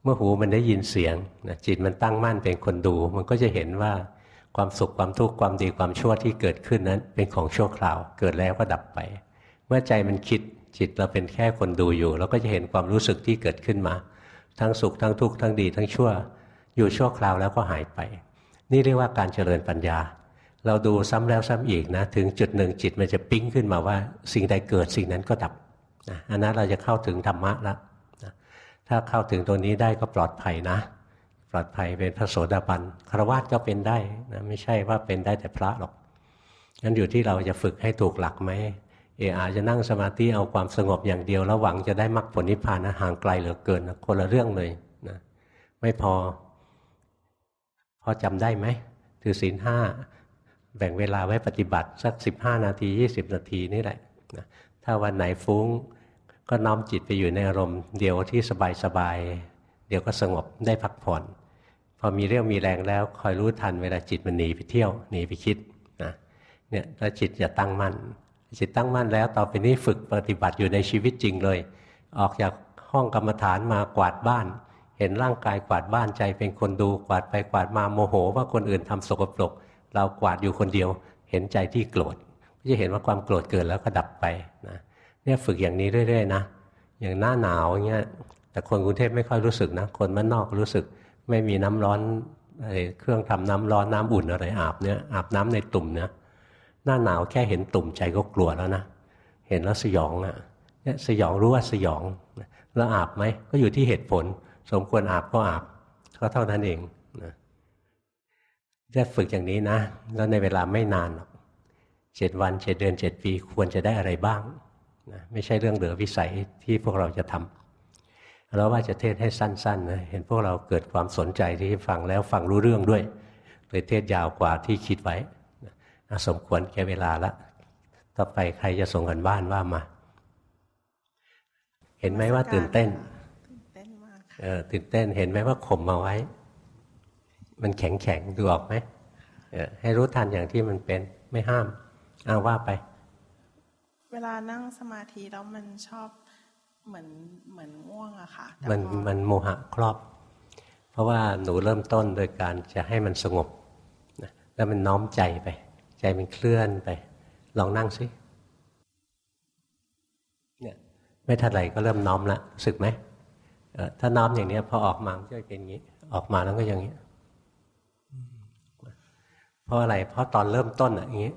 เมื่อหูมันได้ยินเสียงนะจิตมันตั้งมั่นเป็นคนดู มันก็จะเห็นว่า ความสุขความทุกข์ความดีความชั่วที่เกิดขึ้นนั้น เป็นของชั่วคราว เกิดแล้วก็ดับไป เมื่อใจมันคิดจิตเราเป็นแค่คนดูอยู่ เราก็จะเห็นความรู้สึกที่เกิดขึ้นมา ทั้งสุขทั้งทุกข์ทั้งดีทั้งชั่ว อยู่ชั่วคราวแล้วก็หายไป นี่เรียกว่าการเจริญปัญญา เราดูซ้ำแล้วซ้ำอีกนะถึงจุดหนึ่งจิตมันจะปิ้งขึ้นมาว่า สิ่งใดเกิดสิ่งนั้นก็ดับนะอันนั้นเราจะเข้าถึงธรรมะแล้วนะถ้าเข้าถึงตัวนี้ได้ก็ปลอดภัยนะ ปลอดภัยเป็นพระโสดาบันคารวะก็เป็นได้นะไม่ใช่ว่าเป็นได้แต่พระหรอกงั้นอยู่ที่เราจะฝึกให้ถูกหลักไหมเออาจะนั่งสมาธิเอาความสงบอย่างเดียวแล้วหวังจะได้มรรคผลนิพพานนะห่างไกลเหลือเกินนะคนละเรื่องเลยนะไม่พอ พอจำได้ไหมถือศีลห้าแบ่งเวลาไว้ปฏิบัติสักสิบห้านาทียี่สิบนาทีนี่แหละนะถ้าวันไหนฟุ้งก็น้อมจิตไปอยู่ในอารมณ์เดียวที่สบายสบายเดี๋ยวก็สงบได้พักผ่อน พอมีเรื่องมีแรงแล้วคอยรู้ทันเวลาจิตมันหนีไปเที่ยวหนีไปคิดนะเนี่ยแล้วจิตจะตั้งมั่น จิตตั้งมั่นแล้วต่อไปนี้ฝึกปฏิบัติอยู่ในชีวิตจริงเลย ออกจากห้องกรรมฐานมากวาดบ้าน เห็นร่างกายกวาดบ้านใจเป็นคนดูกวาดไปกวาดมาโมโห ว่าคนอื่นทำสกปรก เรากวาดอยู่คนเดียว เห็นใจที่โกรธก็จะเห็นว่าความโกรธเกิดแล้วก็ดับไปนะเนี่ยฝึกอย่างนี้เรื่อยๆนะอย่างหน้าหนาวเงี้ยแต่คนกรุงเทพไม่ค่อยรู้สึกนะ คนบ้านนอกรู้สึก ไม่มีน้ำร้อนเครื่องทำน้ำร้อนน้ำอุ่นอะไรอาบเนี่ยอาบน้ำในตุ่มเนี่ยหน้าหนาวแค่เห็นตุ่มใจก็กลัวแล้วนะเห็นแล้วสยองอะเนี่ยสยองรู้ว่าสยองแล้วอาบไหมก็อยู่ที่เหตุผล สมควรอาบก็อาบก็เท่านั้นเองนะจะฝึกอย่างนี้นะ แล้วในเวลาไม่นานหรอกเจ็ดวันเจ็ดเดือนเจ็ดปีควรจะได้อะไรบ้างนะไม่ใช่เรื่องเหลือวิสัยที่พวกเราจะทำ เราว่าจะเทศให้สั้นๆนะเห็นพวกเราเกิดความสนใจที่ฟังแล้วฟังรู้เรื่องด้วยเลยเทศยาวกว่าที่คิดไว้นะสมควรแก่เวลาละต่อไปใครจะส่งกันบ้านว่ามา เห็นไหมว่าตื่นเต้นเออตื่นเต้นเห็นไหมว่าข่มมาไว้ มันแข็งแข็งดูออกไหมให้รู้ทันอย่างที่มันเป็นไม่ห้ามเอาว่าไป เวลานั่งสมาธิแล้วมันชอบ เหมือนเหมือนง่วงอะค่ะมันมันโมหะครอบ เพราะว่าหนูเริ่มต้นโดยการจะให้มันสงบแล้วมันน้อมใจไป ใจมันเคลื่อนไป ลองนั่งสิเนี่ยไม่ทันไรก็เริ่มน้อมละรู้สึกไหมถ้าน้อมอย่างนี้พอออกมาก็จะเป็นอย่างนี้ ออกมาแล้วก็อย่างนี้เพราะอะไร เพราะตอนเริ่มต้นอย่างนี้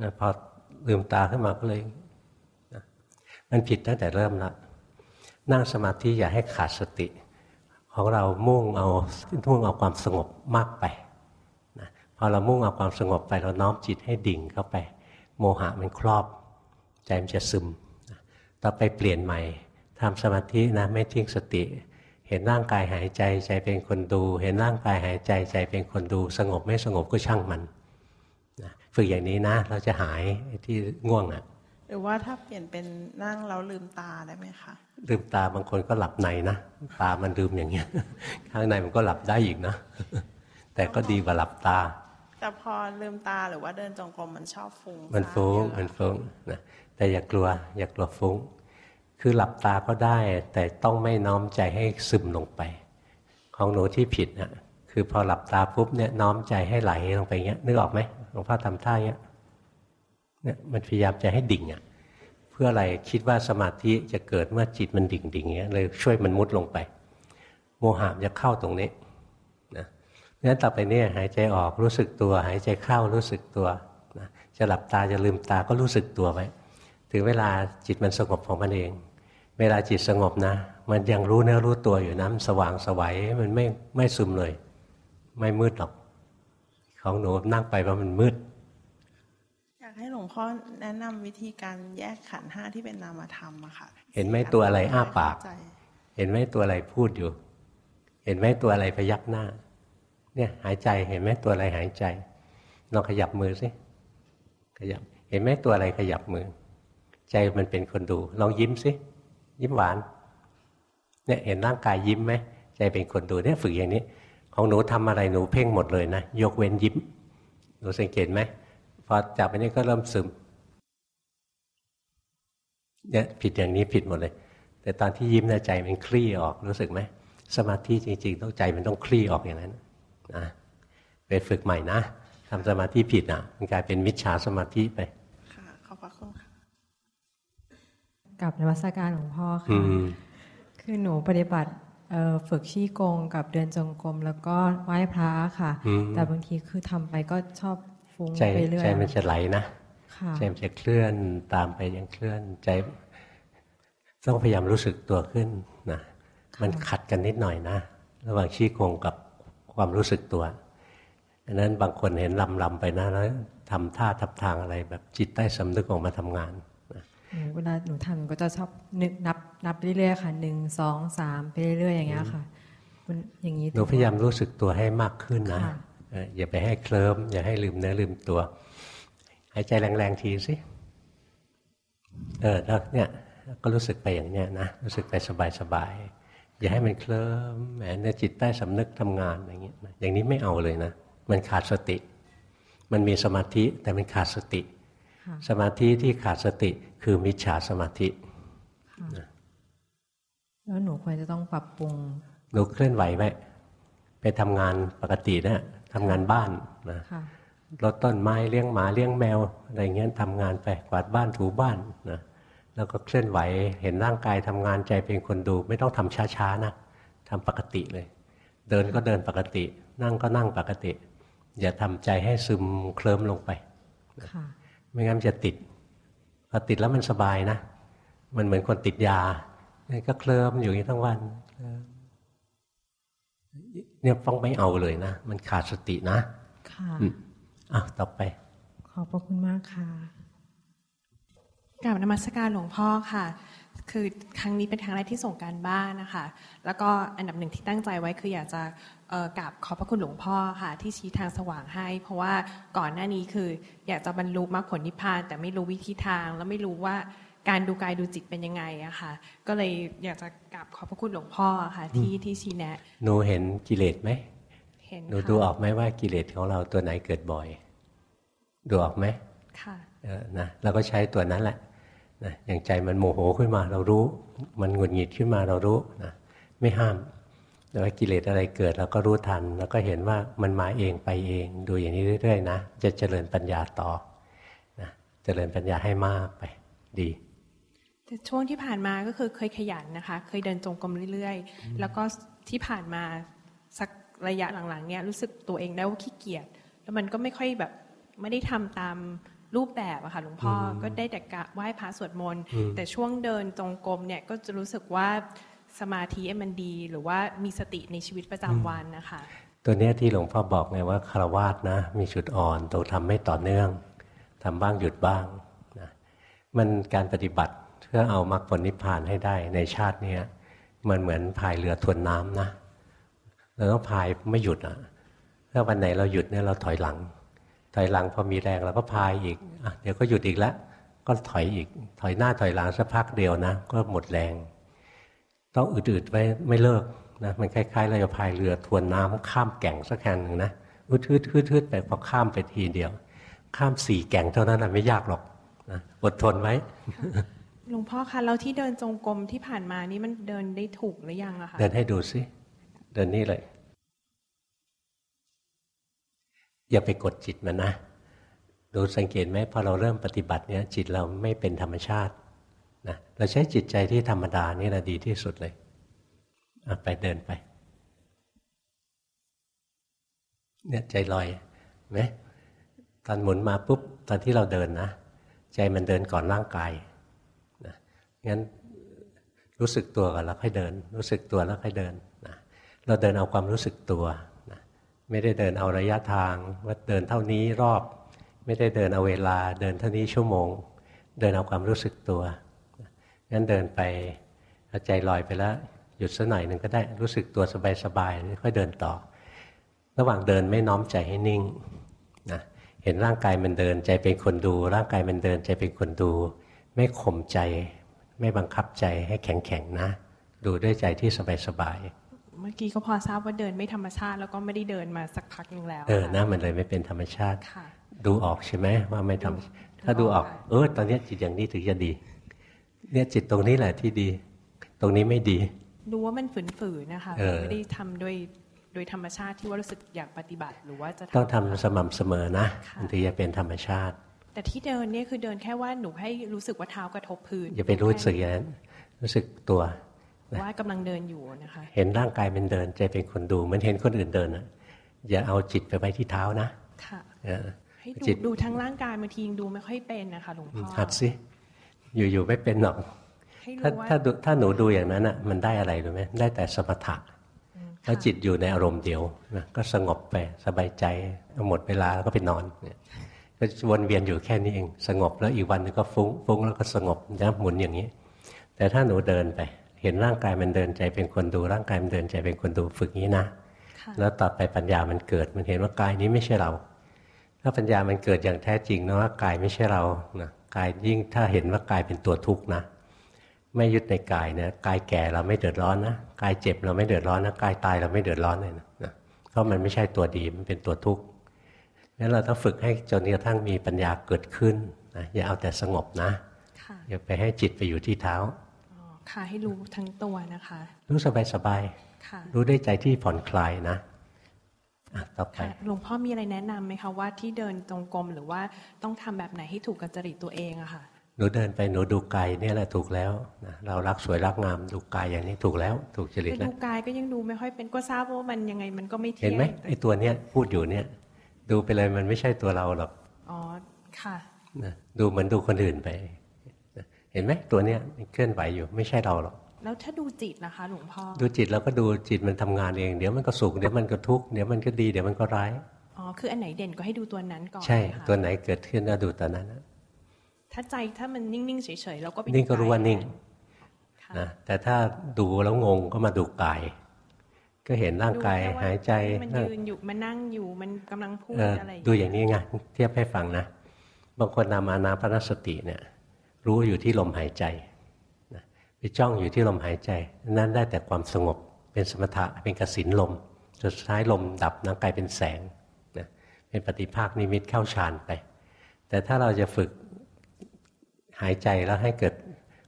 นะพอลืมตาขึ้นมาก็เลยนะ มันผิดตั้งแต่เริ่มละนั่งสมาธิอย่าให้ขาดสติ ของเรามุ่งเอามุ่งเอาความสงบมากไปนะพอเรามุ่งเอาความสงบไปเราน้อมจิตให้ดิ่งเข้าไป โมหะมันครอบ ใจมันจะซึมต่อไปเปลี่ยนใหม่ทำสมาธินะไม่ทิ้งสติ เห็นร่างกายหายใจใจเป็นคนดู เห็นร่างกายหายใจใจเป็นคนดู สงบไม่สงบก็ช่างมันฝึกอย่างนี้นะ เราจะหายที่ง่วงอะ่ะ หรือว่าถ้าเปลี่ยนเป็นนั่งแล้วลืมตาได้ไหมคะลืมตาบางคนก็หลับในนะตามันลืมอย่างเงี้ย ข้างในมันก็หลับได้อีกนะ แต่ก็ดีกว่าหลับตา แต่พอลืมตาหรือว่าเดินจงกรมมันชอบฟุ้งมันฟุ้งมันฟุ้งนะแต่อย่ากลัว อย่ากลัวฟุ้ง คือหลับตาก็ได้ แต่ต้องไม่น้อมใจให้ซึมลงไป ของหนูที่ผิดนะคือพอหลับตาปุ๊บเนี่ยน้อมใจให้ไหลลงไปเงี้ยนึกออกไหมหลวงพ่อทำท่าเงี้ย เนี่ยมันพยายามจะให้ดิ่งอะเพื่ออะไรคิดว่าสมาธิจะเกิดเมื่อจิตมันดิ่งดิ่งเงี้ยเลยช่วยมันมุดลงไป โมหะจะเข้าตรงนี้นะงั้นต่อไปเนี่ยหายใจออกรู้สึกตัว หายใจเข้ารู้สึกตัวนะจะหลับตาจะลืมตาก็รู้สึกตัวไว้ถึงเวลาจิตมันสงบของมันเอง เวลาจิตสงบนะ มันยังรู้เนื้อรู้ตัวอยู่นะมันสว่างสวัยมันไม่ไม่ซึมเลย ไม่มืดหรอก ของหนูนั่งไปเพรามันมืด ลวงพ่อแนะนำวิธีการแยกขันห้าที่เป็นนามธรรมอะค่ะ เห็นไหมตัวอะไรอ้าปาก เห็นไหมตัวอะไรพูดอยู่ เห็นไหมตัวอะไรพยักหน้า เนี่ยหายใจเห็นไหมตัวอะไรหายใจลองขยับมือสิขยับ เห็นไหมตัวอะไรขยับมือ ใจมันเป็นคนดูลองยิ้มสิยิ้มหวาน เนี่ยเห็นร่างกายยิ้มไหมใจเป็นคนดูเนี่ยฝึกอย่างนี้ ของหนูทำอะไรหนูเพ่งหมดเลยนะยกเว้นยิ้มหนูสังเกตไหม พอจับอันนี้ก็เริ่มซึมเนี่ยผิดอย่างนี้ผิดหมดเลย แต่ตอนที่ยิ้มในใจมันคลี่ออกรู้สึกไหมสมาธิจริงๆ ต้องใจมันต้องคลี่ออกอย่างนั้นนะไปฝึกใหม่นะทำสมาธิผิดอะมันกลายเป็นมิจฉาสมาธิไปค่ะขอบพระคุณค่ะกับนวัตการหลวงพ่อค่ะคือหนูปฏิบัติฝึกชี้กงกับเดินจงกรมแล้วก็ไหว้พระค่ะ แต่บางทีคือทำไปก็ชอบ ฟุ้งไปเรื่อยใจมันจะไหลนะใจมันจะเคลื่อนตามไปยังเคลื่อนใจ ต้องพยายามรู้สึกตัวขึ้นนะมันขัดกันนิดหน่อยนะ ระหว่างชี้กงกับความรู้สึกตัวดังนั้นบางคนเห็นลำลำไปนะแล้วทำท่าทับทางอะไรแบบจิตใต้สำนึกออกมาทำงานเวลาหนูทำก็จะชอบนึกนับนับเรื่อยๆค่ะหนึ่งสองสามไปเรื่อยๆอย่างเงี้ยค่ะอย่างนี้หนูพยายามรู้สึกตัวให้มากขึ้นนะ อย่าไปให้เคลิ้มอย่าให้ลืมเนื้อลืมตัว หายใจแรงๆทีสิเออแล้วเนี่ยก็รู้สึกไปอย่างเนี้ยนะรู้สึกไปสบายๆอย่าให้มันเคลิ้มแหมในจิตใต้สำนึกทำงานอย่างเงี้ยอย่างนี้ไม่เอาเลยนะ มันขาดสติ มันมีสมาธิแต่มันขาดสติ สมาธิที่ขาดสติคือมิจฉาสมาธิแล้วหนูควรจะต้องปรับปรุงหนูเคลื่อนไหวไหมไปทำงานปกตินะ ทำงานบ้านนะรดต้นไม้เลี้ยงหมาเลี้ยงแมวอะไรเงี้ยทำงานไปกวาดบ้านถูบ้านนะแล้วก็เคลื่อนไหวเห็นร่างกายทำงานใจเป็นคนดู ไม่ต้องทำช้าๆนะทำปกติเลย เดินก็เดินปกติ นั่งก็นั่งปกติ อย่าทำใจให้ซึมเคลิ้มลงไปไม่งั้นจะติดพอติดแล้วมันสบายนะ มันเหมือนคนติดยาก็เคลิ้มอยู่อย่างนี้ทั้งวัน เนี่ยต้องไม่เอาเลยนะ มันขาดสตินะ ค่ะอะต่อไป ขอบพระคุณมากค่ะกราบนมัสการหลวงพ่อค่ะ คือครั้งนี้เป็นครั้งแรกที่ส่งการบ้านนะคะ แล้วก็อันดับหนึ่งที่ตั้งใจไว้คืออยากจะกราบขอบพระคุณหลวงพ่อค่ะ ที่ชี้ทางสว่างให้ เพราะว่าก่อนหน้านี้คือ อยากจะบรรลุมรรคผลนิพพาน แต่ไม่รู้วิธีทาง แล้วไม่รู้ว่า การดูกายดูจิตเป็นยังไงอะค่ะ ก็เลยอยากจะกราบขอบพระคุณหลวงพ่อค่ะ ที่ที่ชี้แนะหนูเห็นกิเลสไหมเห็นหนูดูออกไหมว่ากิเลสของเราตัวไหนเกิดบ่อย ดูออกไหมค่ะนะเราก็ใช้ตัวนั้นแหละนะอย่างใจมันโมโหขึ้นมาเรารู้ มันหงุดหงิดขึ้นมาเรารู้นะไม่ห้ามแต่ว่ากิเลสอะไรเกิดเราก็รู้ทัน แล้วก็เห็นว่ามันมาเองไปเอง ดูอย่างนี้เรื่อยๆนะจะเจริญปัญญาต่อนะเจริญปัญญาให้มากไปดีแต่ ช่วงที่ผ่านมาก็คือเคยขยันนะคะ เคยเดินจงกรมเรื่อยๆ แล้วก็ที่ผ่านมาสักระยะหลังๆเนี่ยรู้สึกตัวเองได้ว่าขี้เกียจแล้วมันก็ไม่ค่อยแบบไม่ได้ทำตามรูปแบบอะค่ะหลวงพ่อก็ได้แต่กะไหว้พระสวดมนต์แต่ช่วงเดินจงกรมเนี่ยก็จะรู้สึกว่าสมาธิมันดี หรือว่ามีสติในชีวิตประจำวันนะคะ ตัวเนี้ยที่หลวงพ่อบอกไงว่าคารวาสนะ มีจุดอ่อนต้องทำไม่ต่อเนื่องทำบ้างหยุดบ้างนะมันการปฏิบัติ เพื่อเอามรรคผลนิพพานให้ได้ในชาตินี้มันเหมือนพายเรือทวนน้ำนะเราต้องพายไม่หยุดอะถ้าวันไหนเราหยุดเนี่ยเราถอยหลัง ถอยหลังพอมีแรงเราก็พายอีกอเดี๋ยวก็หยุดอีกแล้ว ก็ถอยอีก ถอยหน้าถอยหลังสักพักเดียวนะ ก็หมดแรง ต้องอืดๆไว้ไม่เลิกนะมันคล้ายๆ เราจะพายเรือทวนน้ำข้ามแก่งสักแห่งหนึ่งนะอืดๆืดๆไปพอข้ามไปทีเดียว ข้ามสี่แก่งเท่านั้นนะไม่ยากหรอกนะอดทนไว้ หลวงพ่อคะเราที่เดินจงกรมที่ผ่านมานี่มันเดินได้ถูกหรือยังอะคะเดินให้ดูสิเดินนี่เลยอย่าไปกดจิตมันนะดูสังเกตไหมพอเราเริ่มปฏิบัติเนี้ยจิตเราไม่เป็นธรรมชาตินะเราใช้จิตใจที่ธรรมดานี่แหละดีที่สุดเลยไปเดินไปเนี่ยใจลอยไหมตอนหมุนมาปุ๊บตอนที่เราเดินนะ ใจมันเดินก่อนร่างกาย งั้นรู้สึกตัวก่อนแล้วค่อยเดิน รู้สึกตัวแล้วค่อยเดินนะเราเดินเอาความรู้สึกตัวไม่ได้เดินเอาระยะทางว่าเดินเท่านี้รอบ ไม่ได้เดินเอาเวลา เดินเท่านี้ชั่วโมง เดินเอาความรู้สึกตัวงั้นเดินไปใจลอยไปแล้วหยุดสักหน่อยหนึ่งก็ได้รู้สึกตัวสบายๆค่อยเดินต่อ ระหว่างเดินไม่น้อมใจให้นิ่งนะเห็นร่างกายมันเดินใจเป็นคนดู ร่างกายมันเดินใจเป็นคนดู ไม่ข่มใจ ไม่บังคับใจให้แข็งๆนะ ดูด้วยใจที่สบายๆเมื่อกี้ก็พอทราบว่าเดินไม่ธรรมชาติ แล้วก็ไม่ได้เดินมาสักพักหนึ่งแล้วเออนะมันเลยไม่เป็นธรรมชาติค่ะดูออกใช่ไหมว่าไม่ทำถ้าดูออก เออ ตอนนี้จิตอย่างนี้ถึงจะดี เนี่ยจิตตรงนี้แหละที่ดี ตรงนี้ไม่ดีดูว่ามันฝืนๆนะคะไม่ได้ทำด้วยโดยธรรมชาติที่ว่ารู้สึกอยากปฏิบัติหรือว่าจะต้องทำสม่ำเสมอนะมันถึงจะเป็นธรรมชาติ แต่ที่เดินเนี่ยคือเดินแค่ว่าหนูให้รู้สึกว่าเท้ากระทบพื้นอย่าไปรู้สึกอย่างนั้นรู้สึกตัวว่ากำลังเดินอยู่นะคะเห็นร่างกายเป็นเดินใจเป็นคนดูเหมือนเห็นคนอื่นเดินอะอย่าเอาจิตไปไว้ที่เท้านะค่ะให้ดูดูทั้งร่างกายบางทีดูไม่ค่อยเป็นนะคะหลวงพ่อหัดสิอยู่ๆไม่เป็นหรอกถ้าถ้าถ้าหนูดูอย่างนั้นอะมันได้อะไรรู้ไหมได้แต่สมถะแล้วจิตอยู่ในอารมณ์เดียวนะก็สงบไปสบายใจหมดเวลาแล้วก็ไปนอนเนี่ย ก็วนเวียนอยู่แค่นี้เอง สงบแล้วอีกวันนึงก็ฟุ้งฟุ้งแล้วก็สงบนะหมุนอย่างนี้ แต่ถ้าหนูเดินไป เห็นร่างกายมันเดินใจเป็นคนดูร่างกายมันเดินใจเป็นคนดูฝึกนี้นะแล้วต่อไปปัญญามันเกิดมันเห็นว่ากายนี้ไม่ใช่เรา ถ้าปัญญามันเกิดอย่างแท้จริงนะว่ากายไม่ใช่เรานะกายยิ่งถ้าเห็นว่ากายเป็นตัวทุกข์นะ ไม่ยึดในกายเนี่ยกายแก่เราไม่เดือดร้อนนะกายเจ็บเราไม่เดือดร้อนนะกายตายเราไม่เดือดร้อนเลยนะเพราะมันไม่ใช่ตัวดีมันเป็นตัวทุกข์ งั้นเราต้องฝึกให้จนกระทั่งมีปัญญาเกิดขึ้นนะอย่าเอาแต่สงบนะอย่าไปให้จิตไปอยู่ที่เท้าค่ะให้รู้ทั้งตัวนะคะ รู้สบายสบายรู้ได้ใจที่ผ่อนคลายนะต่อไปหลวงพ่อมีอะไรแนะนำไหมคะว่าที่เดินตรงกรมหรือว่าต้องทำแบบไหนให้ถูกกับจริตตัวเองอะค่ะหนูเดินไปหนูดูกายนี่แหละถูกแล้วนะเรารักสวยรักงามดูกายอย่างนี้ถูกแล้ว ถูกจริตแล้วดูกายก็ยังดูไม่ค่อยเป็นก็ทราบว่ามันยังไงมันก็ไม่เที่ยงเห็นไหมไอ้ตัวเนี้ยพูดอยู่เนี่ย ดูไปเลยมันไม่ใช่ตัวเราหรอกอ๋อค่ะนะดูเหมือนดูคนอื่นไปเห็นไหมตัวเนี้ยเคลื่อนไหวอยู่ไม่ใช่เราหรอกแล้วถ้าดูจิตนะคะหลวงพ่อดูจิตแล้วก็ดูจิตมันทำงานเองเดี๋ยวมันก็สุขเดี๋ยวมันก็ทุกข์เดี๋ยวมันก็ดีเดี๋ยวมันก็ร้ายอ๋อคืออันไหนเด่นก็ให้ดูตัวนั้นก่อนใช่ ตัวไหนเกิดขึ้นก็ดูตัวนั้นถ้าใจถ้ามันนิ่งๆเฉยๆเราก็นิ่งก็รู้ว่านิ่งนะแต่ถ้าดูแล้วงงก็มาดูกาย ก็เห็นร่างกายหายใจมันยืนอยู่มันนั่งอยู่มันกำลังพูดอะไรดูอย่างนี้ไงเทียบให้ฟังนะบางคนนามานาพนสติเนี่ย รู้อยู่ที่ลมหายใจไปจ้องอยู่ที่ลมหายใจ นั้นได้แต่ความสงบเป็นสมถะเป็นกสินลมจนสุดท้ายลมดับนังกลายเป็นแสงนะเป็นปฏิภาคนิมิตเข้าฌานไป แต่ถ้าเราจะฝึกหายใจแล้วให้เกิด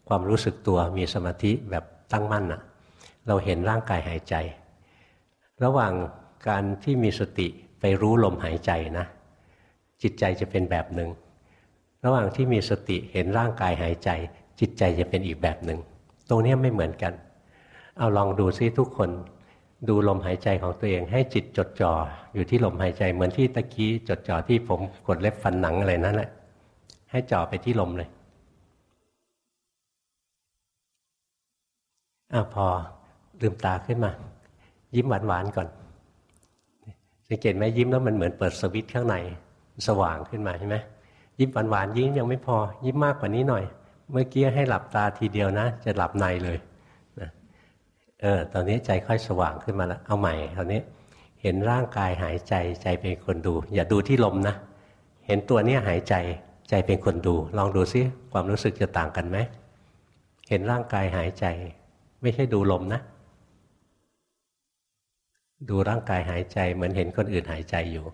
ความรู้สึกตัวมีสมาธิแบบตั้งมั่นอะเราเห็นร่างกายหายใจ ระหว่างการที่มีสติไปรู้ลมหายใจนะ จิตใจจะเป็นแบบหนึ่ง ระหว่างที่มีสติเห็นร่างกายหายใจ จิตใจจะเป็นอีกแบบหนึ่ง ตรงนี้ไม่เหมือนกัน เอาลองดูซิทุกคน ดูลมหายใจของตัวเองให้จิตจดจ่ออยู่ที่ลมหายใจเหมือนที่ตะกี้จดจ่อที่ผมกดเล็บฟันหนังอะไรนั่นแหละให้จ่อไปที่ลมเลยอะพอลืมตาขึ้นมา ยิ้มหวานๆก่อน สังเกตไหมยิ้มแล้วมันเหมือนเปิดสวิตช์ข้างในสว่างขึ้นมาใช่ไหมยิ้มหวานๆยิ้มยังไม่พอ ยิ้มมากกว่านี้หน่อย เมื่อกี้ให้หลับตาทีเดียวนะ จะหลับในเลยนะเออตอนนี้ใจค่อยสว่างขึ้นมาแล้วเอาใหม่ตอนนี้เห็นร่างกายหายใจใจเป็นคนดู อย่าดูที่ลมนะ เห็นตัวนี้หายใจใจเป็นคนดู ลองดูซิความรู้สึกจะต่างกันไหมเห็นร่างกายหายใจ ไม่ใช่ดูลมนะ ดูร่างกายหายใจเหมือนเห็นคนอื่นหายใจอยู่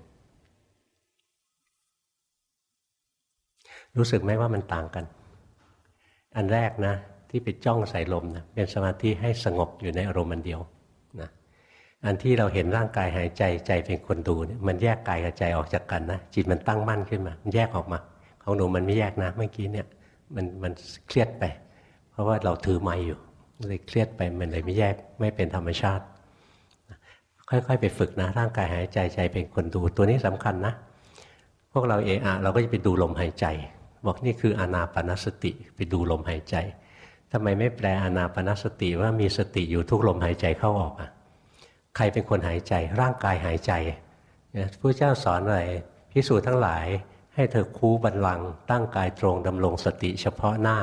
รู้สึกไหมว่ามันต่างกัน อันแรกนะ ที่ไปจ้องใส่ลมนะเป็นสมาธิให้สงบอยู่ในอารมณ์มันเดียวนะอันที่เราเห็นร่างกายหายใจใจเป็นคนดูเนี่ยมันแยกกายกับใจออกจากกันนะจิตมันตั้งมั่นขึ้นมา มันแยกออกมา ของหนูมันไม่แยกนะเมื่อกี้เนี่ยมันมันเครียดไป เพราะว่าเราถือไม้อยู่เลยเครียดไปมันเลยไม่แยกไม่เป็นธรรมชาติ ค่อยๆ ไปฝึกนะ ร่างกายหายใจใจเป็นคนดูตัวนี้สำคัญนะ พวกเราเอะอะเราก็จะไปดูลมหายใจ บอกนี่คืออนาปนสติไปดูลมหายใจทำไมไม่แปลอนาปนสติว่ามีสติอยู่ทุกลมหายใจเข้าออกอะใครเป็นคนหายใจ ร่างกายหายใจพระเจ้าสอนอะไรพิสูจน์ทั้งหลายให้เธอคูบันลัง ตั้งกายตรงดำรงสติเฉพาะหน้า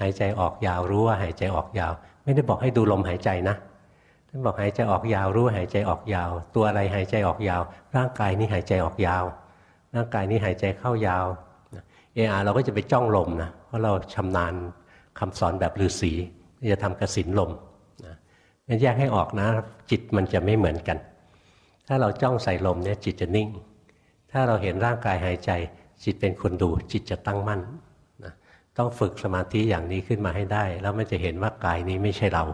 หายใจออกยาวรู้ว่าหายใจออกยาว ไม่ได้บอกให้ดูลมหายใจนะ ท่านบอกหายใจออกยาวรู้หายใจออกยาว ตัวอะไรหายใจออกยาว ร่างกายนี้หายใจออกยาว ร่างกายนี้หายใจเข้ายาวเออาเราก็จะไปจ้องลมนะเพราะเราชำนาญคำสอนแบบฤาษีจะทำกระสินลมนะงั้นแยกให้ออกนะ จิตมันจะไม่เหมือนกัน ถ้าเราจ้องใส่ลมเนี่ยจิตจะนิ่ง ถ้าเราเห็นร่างกายหายใจ จิตเป็นคนดู จิตจะตั้งมั่นต้องฝึกสมาธิอย่างนี้ขึ้นมาให้ได้ แล้วมันจะเห็นว่ากายนี้ไม่ใช่เรา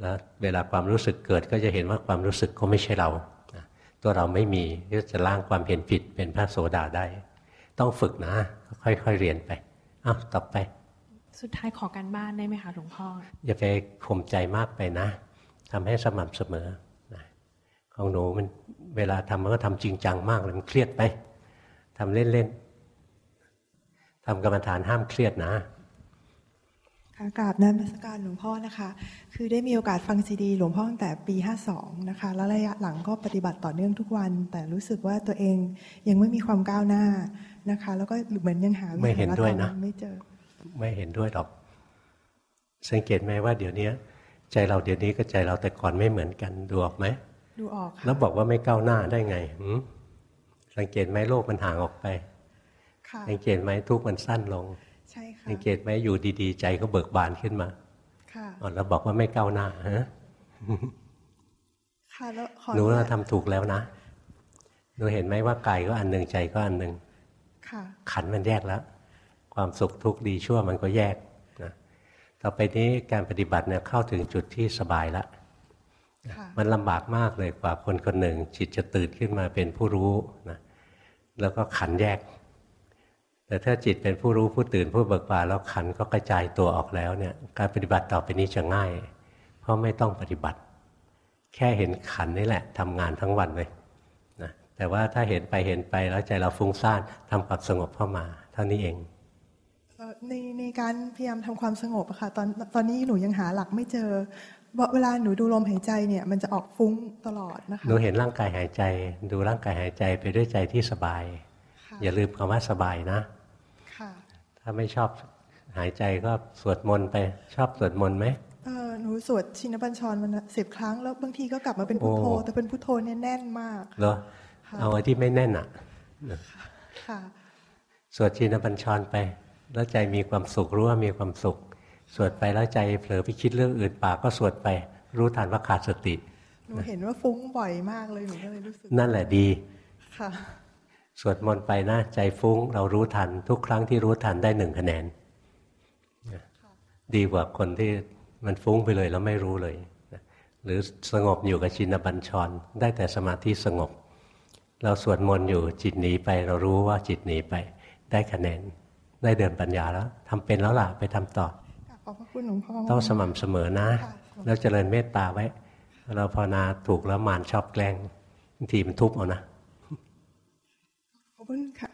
แล้วเวลาความรู้สึกเกิดก็จะเห็นว่าความรู้สึกก็ไม่ใช่เราตัวเราไม่มีก็จะล้างความเห็นผิดเป็นพระโสดาได้ ต้องฝึกนะ ค่อยๆเรียนไปอ้าวต่อไป สุดท้ายขอการบ้านได้ไหมคะหลวงพ่อ อย่าไปข่มใจมากไปนะทำให้สม่ำเสมอนะของหนูมันเวลาทำมันก็ทำจริงจังมากเลยมันเครียดไปทำเล่นๆทำกรรมฐานห้ามเครียดนะ ค่ะกราบนันมัสการหลวงพ่อนะคะ คือได้มีโอกาสฟังซีดี หลวงพ่อตั้งแต่ปี 52 นะคะ แล้วระยะหลังก็ปฏิบัติต่อเนื่องทุกวัน แต่รู้สึกว่าตัวเองยังไม่มีความก้าวหน้านะคะ แล้วก็เหมือนยังหาไม่เห็นด้วยนะไม่เจอ ไม่เห็นด้วยหรอก สังเกตไหมว่าเดี๋ยวนี้ใจเราเดี๋ยวนี้กับใจเราแต่ก่อนไม่เหมือนกันดูออกไหมดูออกค่ะแล้วบอกว่าไม่ก้าวหน้าได้ไงสังเกตไหมโลกมันห่างออกไปสังเกตไหมทุกมันสั้นลงใช่ค่ะ สังเกตไหมอยู่ดีๆ ใจก็เบิกบานขึ้นมา ค่ะแล้วบอกว่าไม่ก้าวหน้าฮะค่ะแล้วหนูเราทำถูกแล้วนะหนูเห็นไหมว่ากายก็อันหนึ่งใจก็อันหนึ่งขันมันแยกแล้ว ความสุขทุกข์ดีชั่วมันก็แยกนะต่อไปนี้การปฏิบัติเนี่ยเข้าถึงจุดที่สบายแล้วมันลำบากมากเลยกว่าคนคนหนึ่ง จิตจะตื่นขึ้นมาเป็นผู้รู้นะแล้วก็ขันแยก แต่ถ้าจิตเป็นผู้รู้ผู้ตื่นผู้เบิกบานแล้วขันก็กระจายตัวออกแล้วเนี่ยการปฏิบัติต่อไปนี้จะง่าย เพราะไม่ต้องปฏิบัติ แค่เห็นขันนี่แหละทำงานทั้งวันเลยนะแต่ว่าถ้าเห็นไปเห็นไปแล้วใจเราฟุ้งซ่านทำความสงบเข้ามา เท่านี้เองในในการพยายามทำความสงบอะค่ะตอนตอนนี้หนูยังหาหลักไม่เจอเวลาหนูดูลมหายใจเนี่ยมันจะออกฟุ้งตลอดนะคะหนูเห็นร่างกายหายใจ ดูร่างกายหายใจไปด้วยใจที่สบาย อย่าลืมคำว่าสบายนะ ถ้าไม่ชอบหายใจก็สวดมนต์ไป ชอบสวดมนต์ไหมเออหนูสวดชินบัญชรมันสิบครั้งแล้วบางทีก็กลับมาเป็นพุทโธ แต่เป็นพุทโธเนี่ยแน่นมากเหรอเอาไอ้ที่ไม่แน่นอะค่ะสวดชินบัญชรไป แล้วใจมีความสุขรู้ว่ามีความสุข สวดไปแล้วใจเผลอไปคิดเรื่องอื่นปากก็สวดไป รู้ทันว่าขาดสติหนูเห็นว่าฟุ้งบ่อยมากเลยหนูก็เลยรู้สึกนั่นแหละดีค่ะ สวดมนต์ไปนะ ใจฟุ้ง เรารู้ทัน ทุกครั้งที่รู้ทันได้หนึ่งคะแนน ดีกว่าคนที่มันฟุ้งไปเลยแล้วไม่รู้เลย หรือสงบอยู่กับชินบัญชร ได้แต่สมาธิสงบ เราสวดมนต์อยู่จิตหนีไป เรารู้ว่าจิตหนีไป ได้คะแนน ได้เดินปัญญาแล้วทำเป็นแล้วล่ะไปทำต่อขอบพระคุณหลวงพ่อต้องสม่ำเสมอนะ แล้วเจริญเมตตาไว้ เราภาวนาถูกแล้วมารชอบแกล้งบางทีมันทุบเอานะขอบ คุณค่ะ